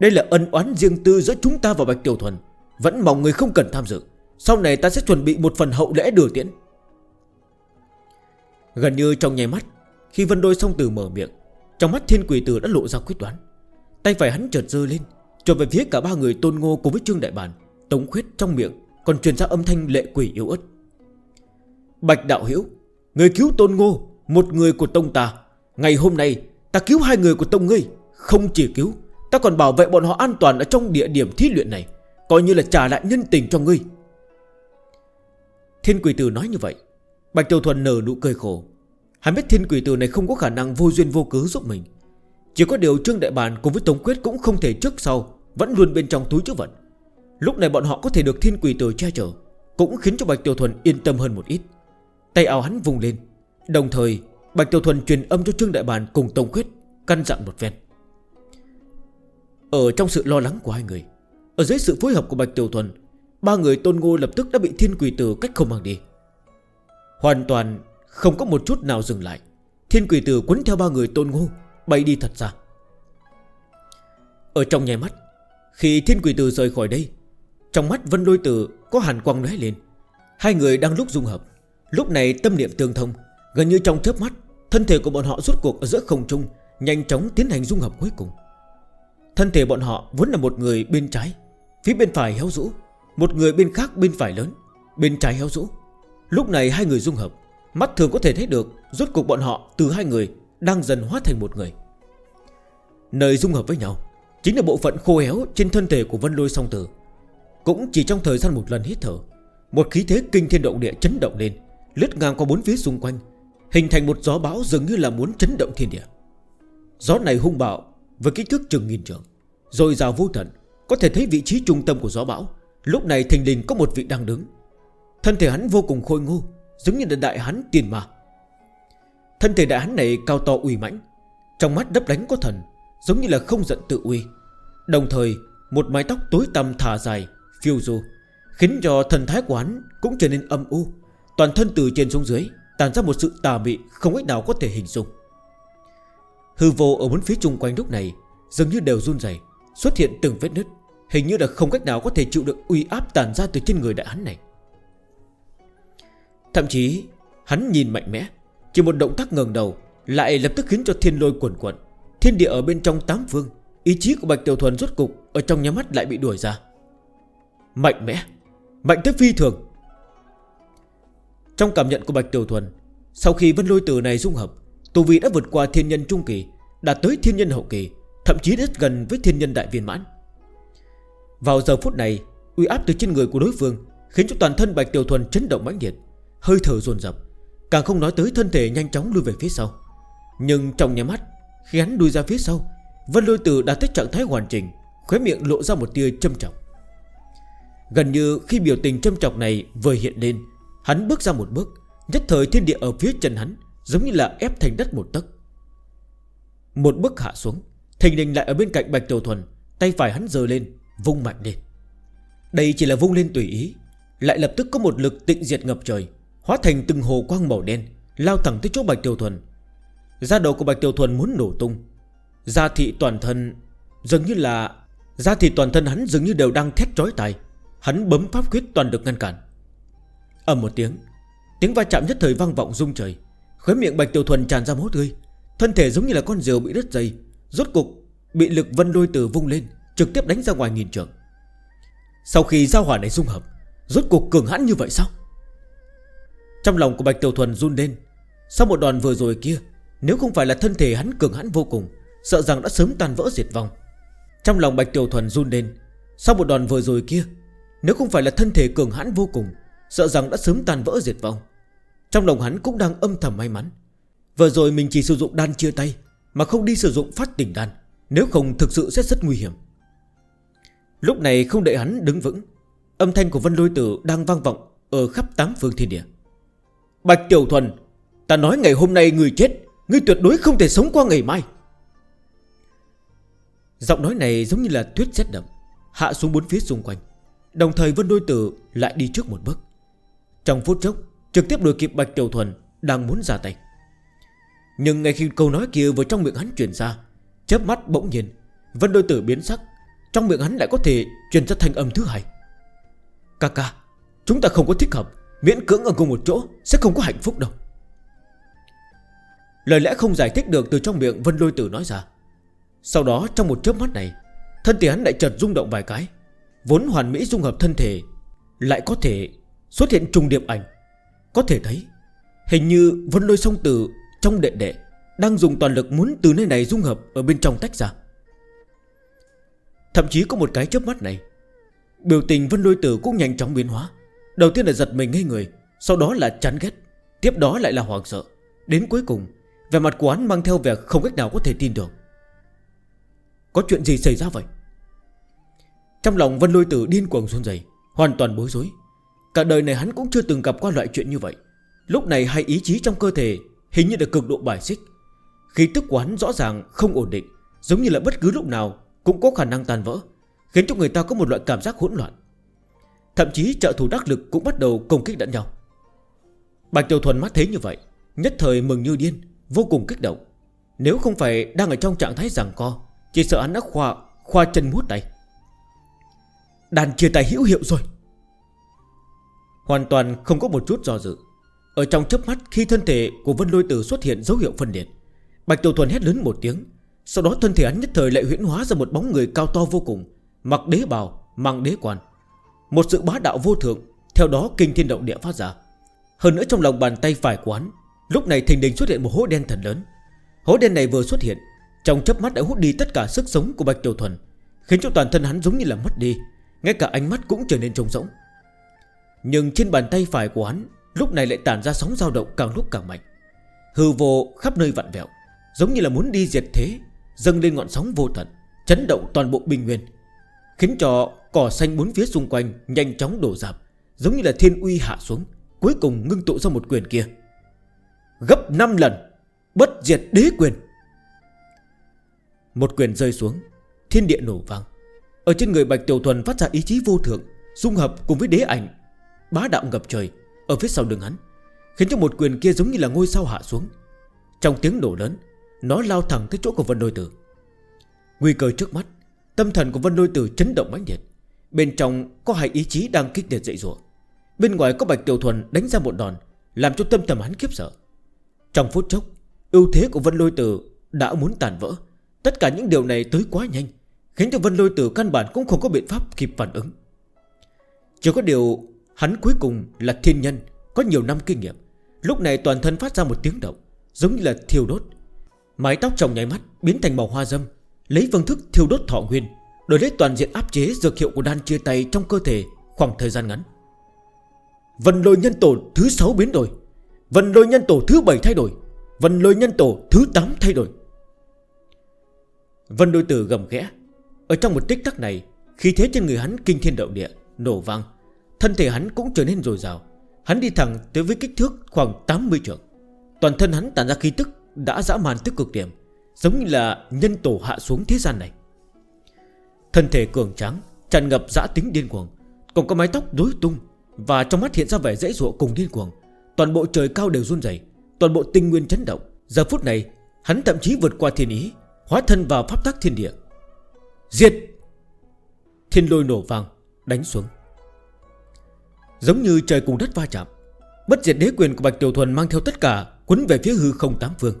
A: Đây là ân oán riêng tư giữa chúng ta và Bạch Tiểu Thuần, Vẫn mong người không cần tham dự. Sau này ta sẽ chuẩn bị một phần hậu lễ đưa tiễn. Gần như trong nháy mắt, Khi Vân Đôi song tử mở miệng, Trong mắt thiên quỷ tử đã lộ ra quyết đoán. Tay phải hắn chợt rơi lên Trộn về phía cả ba người tôn ngô cùng với Trương Đại Bản, Tống khuyết trong miệng, Còn truyền ra âm thanh lệ quỷ yếu ớt. Bạch Đạo Hiểu Người cứu tôn ngô, Một người của tông ta. Ngày hôm nay, ta cứu hai người của tông ngươi, Không chỉ cứu, Ta còn bảo vệ bọn họ an toàn ở trong địa điểm thí luyện này, Coi như là trả lại nhân tình cho ngươi. Thiên quỷ tử nói như vậy Bạch Tiểu Thuần nở nụ cười khổ. Hắn biết thiên quỷ tử này không có khả năng vô duyên vô cớ giúp mình. Chỉ có điều Trương Đại bản cùng với Tống Quyết cũng không thể trước sau, Vẫn luôn bên trong túi chữ vật. Lúc này bọn họ có thể được thiên quỷ tử che chở, Cũng khiến cho Bạch Tiểu Thuần yên tâm hơn một ít. Tay áo hắn vùng lên. Đồng thời, Bạch Tiểu Thuần truyền âm cho Trương Đại bản cùng Tống Quyết, Căn dặn một ven Ở trong sự lo lắng của hai người, Ở dưới sự phối hợp của Bạch Tiểu Thuần Ba người tôn ngô lập tức đã bị thiên quỷ tử cách không mang đi. Hoàn toàn không có một chút nào dừng lại. Thiên quỷ tử quấn theo ba người tôn ngô, Bay đi thật xa. Ở trong nhai mắt, Khi thiên quỷ tử rời khỏi đây, Trong mắt vân lôi tử có hàn quang lóe lên. Hai người đang lúc dung hợp. Lúc này tâm niệm tương thông, Gần như trong chớp mắt, Thân thể của bọn họ rút cuộc ở giữa không trung, Nhanh chóng tiến hành dung hợp cuối cùng. Thân thể bọn họ vốn là một người bên trái, Phía bên phải héo rũ, Một người bên khác bên phải lớn, Bên trái héo rũ. Lúc này hai người dung hợp, Mắt thường có thể thấy được Rốt cuộc bọn họ từ hai người Đang dần hóa thành một người. Nơi dung hợp với nhau Chính là bộ phận khô héo trên thân thể của Vân Lôi song tử. Cũng chỉ trong thời gian một lần hít thở, Một khí thế kinh thiên động địa chấn động lên, Lướt ngang qua bốn phía xung quanh, Hình thành một gió bão dường như là muốn chấn động thiên địa. Gió này hung bạo Với kích thước chừng nghìn trường Rồi rào vô tận, Có thể thấy vị trí trung tâm của gió bão. Lúc này thình lình có một vị đang đứng Thân thể hắn vô cùng khôi ngô, Giống như là đại hắn tiền mà Thân thể đại hắn này cao to uy mãnh Trong mắt đấp đánh có thần Giống như là không giận tự uy. Đồng thời một mái tóc tối tăm thả dài Phiêu du Khiến cho thần thái của hắn cũng trở nên âm u. Toàn thân từ trên xuống dưới Tàn ra một sự tà mị không cách nào có thể hình dung. Hư vô ở bốn phía chung quanh lúc này Dường như đều run dày Xuất hiện từng vết nứt Hình như là không cách nào có thể chịu được uy áp tàn ra từ trên người đại hắn này. Thậm chí, hắn nhìn mạnh mẽ, Chỉ một động tác ngần đầu, Lại lập tức khiến cho thiên lôi quẩn quẩn Thiên địa ở bên trong tám phương, Ý chí của Bạch Tiểu Thuần rốt cục Ở trong nhà mắt lại bị đuổi ra. Mạnh mẽ, Mạnh tới phi thường. Trong cảm nhận của Bạch Tiểu Thuần, Sau khi vân lôi tử này dung hợp Tù vi đã vượt qua thiên nhân trung kỳ, Đạt tới thiên nhân hậu kỳ, Thậm chí rất gần với thiên nhân đại viên mãn. Vào giờ phút này, Uy áp từ trên người của đối phương Khiến cho toàn thân Bạch Tiểu Thuần chấn động mãnh liệt. Hơi thở dồn dập, Càng không nói tới thân thể nhanh chóng lui về phía sau. Nhưng trong nhà mắt, Khi hắn đuôi ra phía sau, Vân lôi tử đã tới trạng thái hoàn chỉnh, Khóe miệng lộ ra một tia châm trọng. Gần như khi biểu tình châm trọng này vừa hiện lên, Hắn bước ra một bước, Nhất thời thiên địa ở phía chân hắn Giống như là ép thành đất một tấc. Một bước hạ xuống Thành đình lại ở bên cạnh Bạch Tiểu Thuần, Tay phải hắn dờ lên, Vung mạnh lên. Đây chỉ là vung lên tùy ý, Lại lập tức có một lực tịnh diệt ngập trời Hóa thành từng hồ quang màu đen, Lao thẳng tới chỗ Bạch Tiểu Thuần. Da đầu của Bạch Tiểu Thuần muốn nổ tung. Da thị toàn thân Dường như là, Da thị toàn thân hắn dường như đều đang thét trói tay Hắn bấm pháp quyết toàn được ngăn cản. Ẩm một tiếng Tiếng va chạm nhất thời vang vọng rung trời. Khóe miệng Bạch Tiểu Thuần tràn ra máu tươi. Thân thể giống như là con diều bị đứt dây. Rốt cục, bị lực vân đôi từ vung lên, Trực tiếp đánh ra ngoài nghìn trường. Sau khi giao hỏa này dung hợp, Rốt cuộc cường hãn như vậy sao? Trong lòng của Bạch Tiểu Thuần run lên. Sau một đòn vừa rồi kia, Nếu không phải là thân thể hắn cường hãn vô cùng, Sợ rằng đã sớm tan vỡ diệt vong. Trong lòng Bạch Tiểu Thuần run lên. Sau một đòn vừa rồi kia, Nếu không phải là thân thể cường hãn vô cùng, Sợ rằng đã sớm tan vỡ diệt vong. Trong lòng hắn cũng đang âm thầm may mắn. Vừa rồi mình chỉ sử dụng đan chia tay, Mà không đi sử dụng phát tỉnh đan, Nếu không thực sự sẽ rất nguy hiểm. Lúc này không để hắn đứng vững, Âm thanh của Vân Lôi Tử đang vang vọng Ở khắp tám phương thiên địa. Bạch Tiểu Thuần, Ta nói ngày hôm nay người chết, Ngươi tuyệt đối không thể sống qua ngày mai. Giọng nói này giống như là tuyết rét đậm, Hạ xuống bốn phía xung quanh. Đồng thời Vân Đôi Tử lại đi trước một bước. Trong phút chốc, Trực tiếp đuổi kịp Bạch Tiểu Thuần Đang muốn ra tay. Nhưng ngay khi câu nói kia vừa trong miệng hắn chuyển ra, Chớp mắt bỗng nhiên, Vân Đôi Tử biến sắc, Trong miệng hắn lại có thể truyền ra thanh âm thứ hai. Cà cà Chúng ta không có thích hợp Miễn cưỡng ở cùng một chỗ Sẽ không có hạnh phúc đâu. Lời lẽ không giải thích được từ trong miệng Vân lôi tử nói ra. Sau đó, trong một chớp mắt này, Thân thể hắn lại chợt rung động vài cái. Vốn hoàn mỹ dung hợp thân thể, Lại có thể xuất hiện trùng điệp ảnh. Có thể thấy, Hình như Vân lôi sông tử trong đệ đệ Đang dùng toàn lực muốn từ nơi này dung hợp Ở bên trong tách ra. Thậm chí có một cái chớp mắt này, Biểu tình Vân lôi tử cũng nhanh chóng biến hóa. Đầu tiên là giật mình ngay người, Sau đó là chán ghét, Tiếp đó lại là hoảng sợ. Đến cuối cùng Về mặt của hắn mang theo vẻ không cách nào có thể tin được Có chuyện gì xảy ra vậy? Trong lòng Vân Lôi Tử điên cuồng xuân dày Hoàn toàn bối rối. Cả đời này hắn cũng chưa từng gặp qua loại chuyện như vậy. Lúc này hai ý chí trong cơ thể Hình như được cực độ bài xích. Khí tức của hắn rõ ràng không ổn định, Giống như là bất cứ lúc nào cũng có khả năng tàn vỡ, Khiến cho người ta có một loại cảm giác hỗn loạn. Thậm chí trợ thủ đắc lực cũng bắt đầu công kích lẫn nhau. Bạch Tiểu Thuần mắt thấy như vậy Nhất thời mừng như điên Vô cùng kích động. Nếu không phải đang ở trong trạng thái giảng co Chỉ sợ hắn đã khoa, khoa chân mút tay. Đàn chia tay hữu hiệu rồi. Hoàn toàn không có một chút do dự. Ở trong chớp mắt khi thân thể của Vân Lôi Tử xuất hiện dấu hiệu phân liệt Bạch Tiểu Thuần hét lớn một tiếng Sau đó thân thể hắn nhất thời lại huyễn hóa ra một bóng người cao to vô cùng Mặc đế bào, mang đế quan. Một sự bá đạo vô thượng, Theo đó kinh thiên động địa phát ra. Hơn nữa trong lòng bàn tay phải quán, Lúc này thình đình xuất hiện một hố đen thần lớn. Hố đen này vừa xuất hiện, Trong chấp mắt đã hút đi tất cả sức sống của Bạch Tiểu Thuần, Khiến cho toàn thân hắn giống như là mất đi, Ngay cả ánh mắt cũng trở nên trông rỗng. Nhưng trên bàn tay phải của hắn, Lúc này lại tản ra sóng dao động càng lúc càng mạnh. Hư vô khắp nơi vặn vẹo, Giống như là muốn đi diệt thế, Dâng lên ngọn sóng vô tận, Chấn động toàn bộ bình nguyên. Khiến cho cỏ xanh bốn phía xung quanh Nhanh chóng đổ dạp, Giống như là thiên uy hạ xuống, Cuối cùng ngưng tụ ra một quyền kia. Gấp 5 lần, Bất diệt đế quyền. Một quyền rơi xuống, Thiên địa nổ vang. Ở trên người Bạch Tiểu Thuần phát ra ý chí vô thượng, Dung hợp cùng với đế ảnh, Bá đạo ngập trời, Ở phía sau đường hắn, Khiến cho một quyền kia giống như là ngôi sao hạ xuống. Trong tiếng nổ lớn, Nó lao thẳng tới chỗ của Vân Đôi Tử. Nguy cơ trước mắt Tâm thần của Vân Lôi Tử chấn động mãnh liệt. Bên trong có hai ý chí đang kích liệt dậy rùa Bên ngoài có Bạch Tiểu Thuần đánh ra một đòn, Làm cho tâm thần hắn khiếp sợ. Trong phút chốc, ưu thế của Vân Lôi Tử đã muốn tàn vỡ. Tất cả những điều này tới quá nhanh, Khiến cho Vân Lôi Tử căn bản cũng không có biện pháp kịp phản ứng. Chỉ có điều hắn cuối cùng là thiên nhân, Có nhiều năm kinh nghiệm. Lúc này toàn thân phát ra một tiếng động, Giống như là thiêu đốt. Mái tóc trong nháy mắt biến thành màu hoa dâm Lấy phương thức thiêu đốt thọ nguyên, Đổi lấy toàn diện áp chế dược hiệu của đan chia tay trong cơ thể khoảng thời gian ngắn. Vân lôi nhân tổ thứ 6 biến đổi, Vân lôi nhân tổ thứ 7 thay đổi, Vân lôi nhân tổ thứ 8 thay đổi. Vân đôi tử gầm ghẽ Ở trong một tích tắc này Khi thế trên người hắn kinh thiên động địa Nổ vang, Thân thể hắn cũng trở nên dồi dào. Hắn đi thẳng tới với kích thước khoảng 80 trượng. Toàn thân hắn tản ra khí tức Đã dã màn tức cực điểm. Giống như là nhân tổ hạ xuống thế gian này. Thân thể cường tráng, Tràn ngập dã tính điên cuồng, Còn có mái tóc đối tung, Và trong mắt hiện ra vẻ dễ dụa cùng điên cuồng. Toàn bộ trời cao đều run dày Toàn bộ tinh nguyên chấn động. Giờ phút này, hắn thậm chí vượt qua thiên ý, Hóa thân vào pháp tắc thiên địa. Diệt! Thiên lôi nổ vàng đánh xuống. Giống như trời cùng đất va chạm, Bất diệt đế quyền của Bạch Tiểu Thuần mang theo tất cả Quấn về phía hư không tám phương.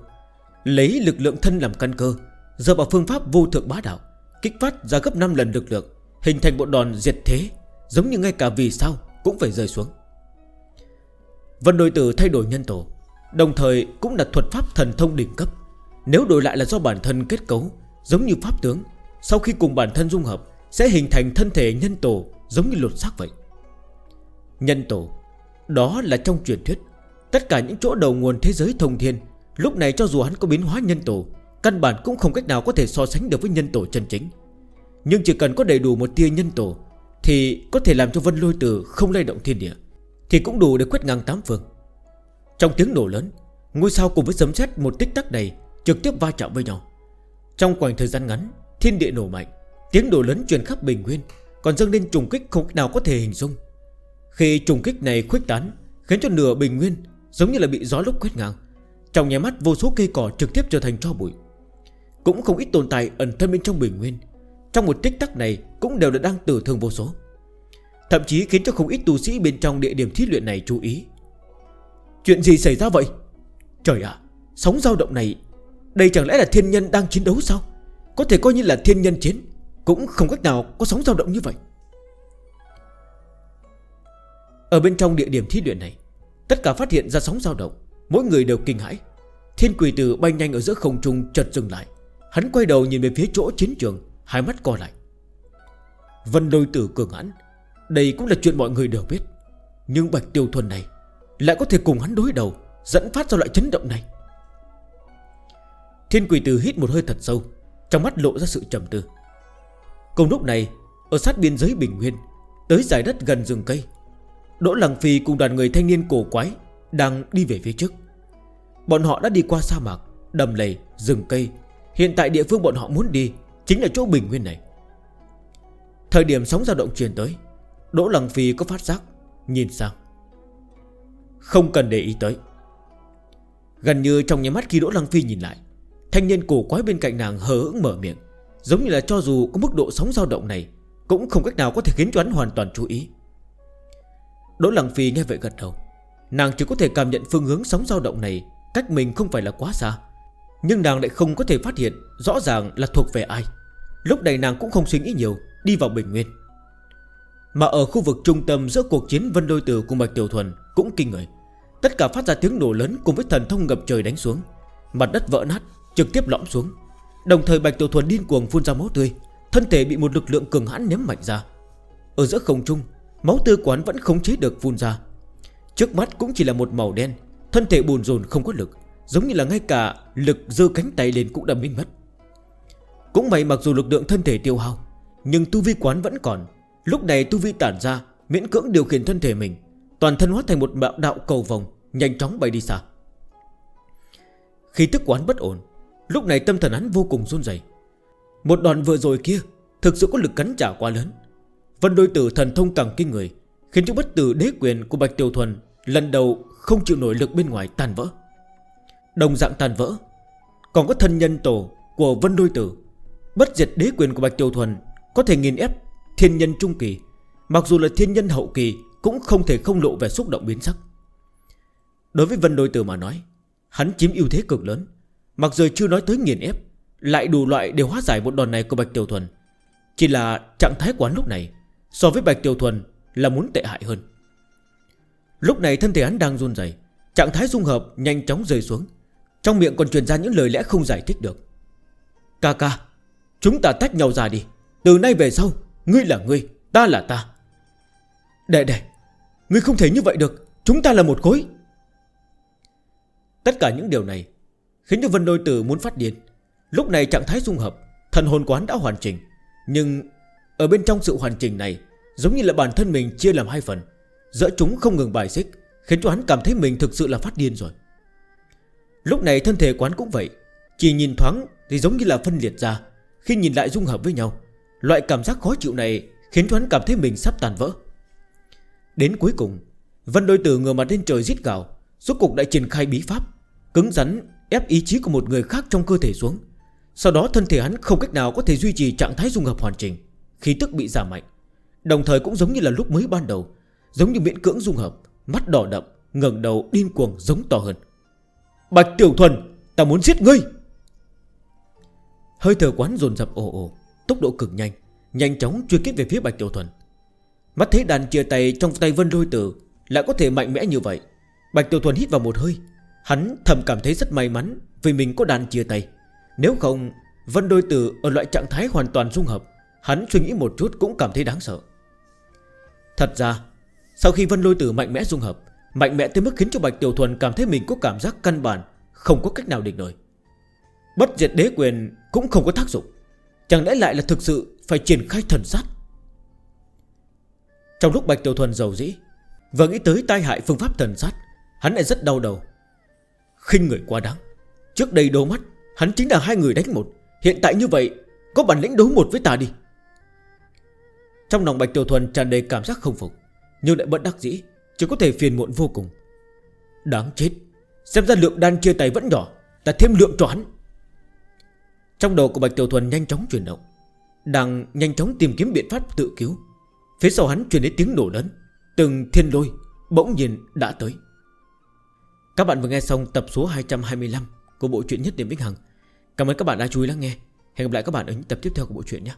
A: Lấy lực lượng thân làm căn cơ Giờ vào phương pháp vô thượng bá đạo, Kích phát ra gấp 5 lần lực lượng, Hình thành bộ đòn diệt thế, Giống như ngay cả vì sao cũng phải rơi xuống. Vân đội tử thay đổi nhân tổ, Đồng thời cũng là thuật pháp thần thông đỉnh cấp. Nếu đổi lại là do bản thân kết cấu, Giống như pháp tướng, Sau khi cùng bản thân dung hợp, Sẽ hình thành thân thể nhân tổ giống như lột xác vậy. Nhân tổ, Đó là trong truyền thuyết, Tất cả những chỗ đầu nguồn thế giới thông thiên Lúc này cho dù hắn có biến hóa nhân tổ, Căn bản cũng không cách nào có thể so sánh được với nhân tổ chân chính. Nhưng chỉ cần có đầy đủ một tia nhân tổ, Thì có thể làm cho vân lôi tử không lay động thiên địa, Thì cũng đủ để quét ngang tám phương. Trong tiếng nổ lớn, Ngôi sao cùng với sấm xét một tích tắc này Trực tiếp va chạm với nhau. Trong khoảng thời gian ngắn, Thiên địa nổ mạnh, Tiếng nổ lớn truyền khắp bình nguyên, Còn dâng lên trùng kích không nào có thể hình dung. Khi trùng kích này khuếch tán, Khiến cho nửa bình nguyên giống như là bị gió lúc quét ngang. Trong nhà mắt, vô số cây cỏ trực tiếp trở thành cho bụi. Cũng không ít tồn tại ẩn thân bên trong bình nguyên. Trong một tích tắc này Cũng đều đã đang tử thương vô số. Thậm chí khiến cho không ít tu sĩ bên trong địa điểm thiết luyện này chú ý. Chuyện gì xảy ra vậy? Trời ạ, Sóng dao động này, Đây chẳng lẽ là thiên nhân đang chiến đấu sao? Có thể coi như là thiên nhân chiến, Cũng không cách nào có sóng dao động như vậy. Ở bên trong địa điểm thí luyện này, Tất cả phát hiện ra sóng dao động. Mỗi người đều kinh hãi. Thiên quỷ tử bay nhanh ở giữa không trung chợt dừng lại. Hắn quay đầu nhìn về phía chỗ chiến trường, Hai mắt co lại. Vân Đôi tử cường hãn, Đây cũng là chuyện mọi người đều biết. Nhưng Bạch Tiêu Thuần này Lại có thể cùng hắn đối đầu, Dẫn phát ra loại chấn động này. Thiên quỷ tử hít một hơi thật sâu, Trong mắt lộ ra sự trầm tư. Cùng lúc này, Ở sát biên giới Bình Nguyên, Tới giải đất gần rừng cây, Đỗ Lăng Phi cùng đoàn người thanh niên cổ quái đang đi về phía trước. Bọn họ đã đi qua sa mạc Đầm lầy, rừng cây. Hiện tại địa phương bọn họ muốn đi Chính là chỗ bình nguyên này. Thời điểm sóng dao động truyền tới Đỗ Lăng Phi có phát giác Nhìn sang. Không cần để ý tới. Gần như trong nhà mắt khi Đỗ Lăng Phi nhìn lại Thanh niên cổ quái bên cạnh nàng hờ hững mở miệng Giống như là cho dù có mức độ sóng dao động này Cũng không cách nào có thể khiến cho hắn hoàn toàn chú ý. Đỗ Lăng Phi nghe vậy gật đầu. Nàng chỉ có thể cảm nhận phương hướng sóng dao động này, Cách mình không phải là quá xa. Nhưng nàng lại không có thể phát hiện Rõ ràng là thuộc về ai. Lúc này nàng cũng không suy nghĩ nhiều, Đi vào bình nguyên. Mà ở khu vực trung tâm giữa cuộc chiến Vân Đôi Tử cùng Bạch Tiểu Thuần cũng kinh người. Tất cả phát ra tiếng nổ lớn cùng với thần thông ngập trời đánh xuống. Mặt đất vỡ nát, trực tiếp lõm xuống. Đồng thời Bạch Tiểu Thuần điên cuồng phun ra máu tươi, Thân thể bị một lực lượng cường hãn ném mạnh ra. Ở giữa không trung, Máu tươi quán vẫn không chế được phun ra. Trước mắt cũng chỉ là một màu đen, Thân thể bùn rồn không có lực, Giống như là ngay cả lực dơ cánh tay lên cũng đã biến mất. Cũng may mặc dù lực lượng thân thể tiêu hao, Nhưng tu vi quán vẫn còn. Lúc này tu vi tản ra, Miễn cưỡng điều khiển thân thể mình, Toàn thân hóa thành một bạo đạo cầu vòng, Nhanh chóng bay đi xa. Khi tức quán bất ổn, Lúc này tâm thần hắn vô cùng run dày Một đòn vừa rồi kia, Thực sự có lực cắn trả quá lớn. Vân đôi tử thần thông càng kinh người, Khiến cho bất tử đế quyền của Bạch Tiểu Thuần Lần đầu không chịu nổi lực bên ngoài tàn vỡ. Đồng dạng tàn vỡ, Còn có thân nhân tổ của Vân Đôi Tử, Bất diệt đế quyền của Bạch Tiêu Thuần Có thể nghiền ép thiên nhân trung kỳ, Mặc dù là thiên nhân hậu kỳ Cũng không thể không lộ về xúc động biến sắc. Đối với Vân Đôi Tử mà nói, Hắn chiếm ưu thế cực lớn, Mặc dù chưa nói tới nghiền ép, Lại đủ loại đều hóa giải một đòn này của Bạch Tiểu Thuần. Chỉ là trạng thái quán lúc này So với Bạch Tiểu Thuần là muốn tệ hại hơn. Lúc này thân thể hắn đang run dày Trạng thái dung hợp nhanh chóng rơi xuống. Trong miệng còn truyền ra những lời lẽ không giải thích được. Ca ca, Chúng ta tách nhau ra đi. Từ nay về sau, Ngươi là ngươi, Ta là ta. Đệ đệ, Ngươi không thể như vậy được. Chúng ta là một khối. Tất cả những điều này Khiến cho Vân Đôi Tử muốn phát điên. Lúc này trạng thái dung hợp, Thần hồn quán đã hoàn chỉnh, Nhưng ở bên trong sự hoàn chỉnh này, Giống như là bản thân mình chia làm hai phần. Giữa chúng không ngừng bài xích, Khiến cho hắn cảm thấy mình thực sự là phát điên rồi. Lúc này thân thể quán cũng vậy, Chỉ nhìn thoáng thì giống như là phân liệt ra. Khi nhìn lại dung hợp với nhau, Loại cảm giác khó chịu này Khiến cho hắn cảm thấy mình sắp tàn vỡ. Đến cuối cùng, Vân đôi tử ngừa mặt lên trời giết gạo Suốt cục đã triển khai bí pháp, Cứng rắn ép ý chí của một người khác trong cơ thể xuống. Sau đó thân thể hắn không cách nào có thể duy trì trạng thái dung hợp hoàn chỉnh, Khí tức bị giảm mạnh. Đồng thời cũng giống như là lúc mới ban đầu Giống như miễn cưỡng dung hợp, Mắt đỏ đậm, ngẩng đầu điên cuồng giống to hơn. Bạch Tiểu Thuần, Ta muốn giết ngươi. Hơi thở quán dồn dập ồ ồ, Tốc độ cực nhanh Nhanh chóng truy kích về phía Bạch Tiểu Thuần. Mắt thấy đàn chia tay trong tay Vân Lôi Tử Lại có thể mạnh mẽ như vậy, Bạch Tiểu Thuần hít vào một hơi. Hắn thầm cảm thấy rất may mắn Vì mình có đàn chia tay. Nếu không, Vân Đôi Tử ở loại trạng thái hoàn toàn dung hợp, Hắn suy nghĩ một chút cũng cảm thấy đáng sợ. Thật ra sau khi vân lôi tử mạnh mẽ dung hợp, Mạnh mẽ tới mức khiến cho Bạch Tiểu Thuần cảm thấy mình có cảm giác căn bản, Không có cách nào địch nổi. Bất diệt đế quyền cũng không có tác dụng. Chẳng lẽ lại là thực sự phải triển khai thần sát? Trong lúc Bạch Tiểu Thuần giàu dĩ, vừa nghĩ tới tai hại phương pháp thần sát, Hắn lại rất đau đầu. Khinh người quá đáng. Trước đây đố mắt, Hắn chính là hai người đánh một. Hiện tại như vậy, Có bản lĩnh đối một với ta đi. Trong lòng Bạch Tiểu Thuần tràn đầy cảm giác không phục. Nhưng lại bận đắc dĩ, Chỉ có thể phiền muộn vô cùng. Đáng chết, Xem ra lượng đan chia tay vẫn nhỏ, Ta thêm lượng cho hắn. Trong đầu của Bạch Tiểu Thuần nhanh chóng chuyển động. Đang nhanh chóng tìm kiếm biện pháp tự cứu. Phía sau hắn truyền đến tiếng nổ lớn. Từng thiên lôi Bỗng nhiên đã tới. Các bạn vừa nghe xong tập số 225 Của bộ truyện nhất điểm Vĩnh Hằng. Cảm ơn các bạn đã chú ý lắng nghe. Hẹn gặp lại các bạn ở những tập tiếp theo của bộ truyện nhé.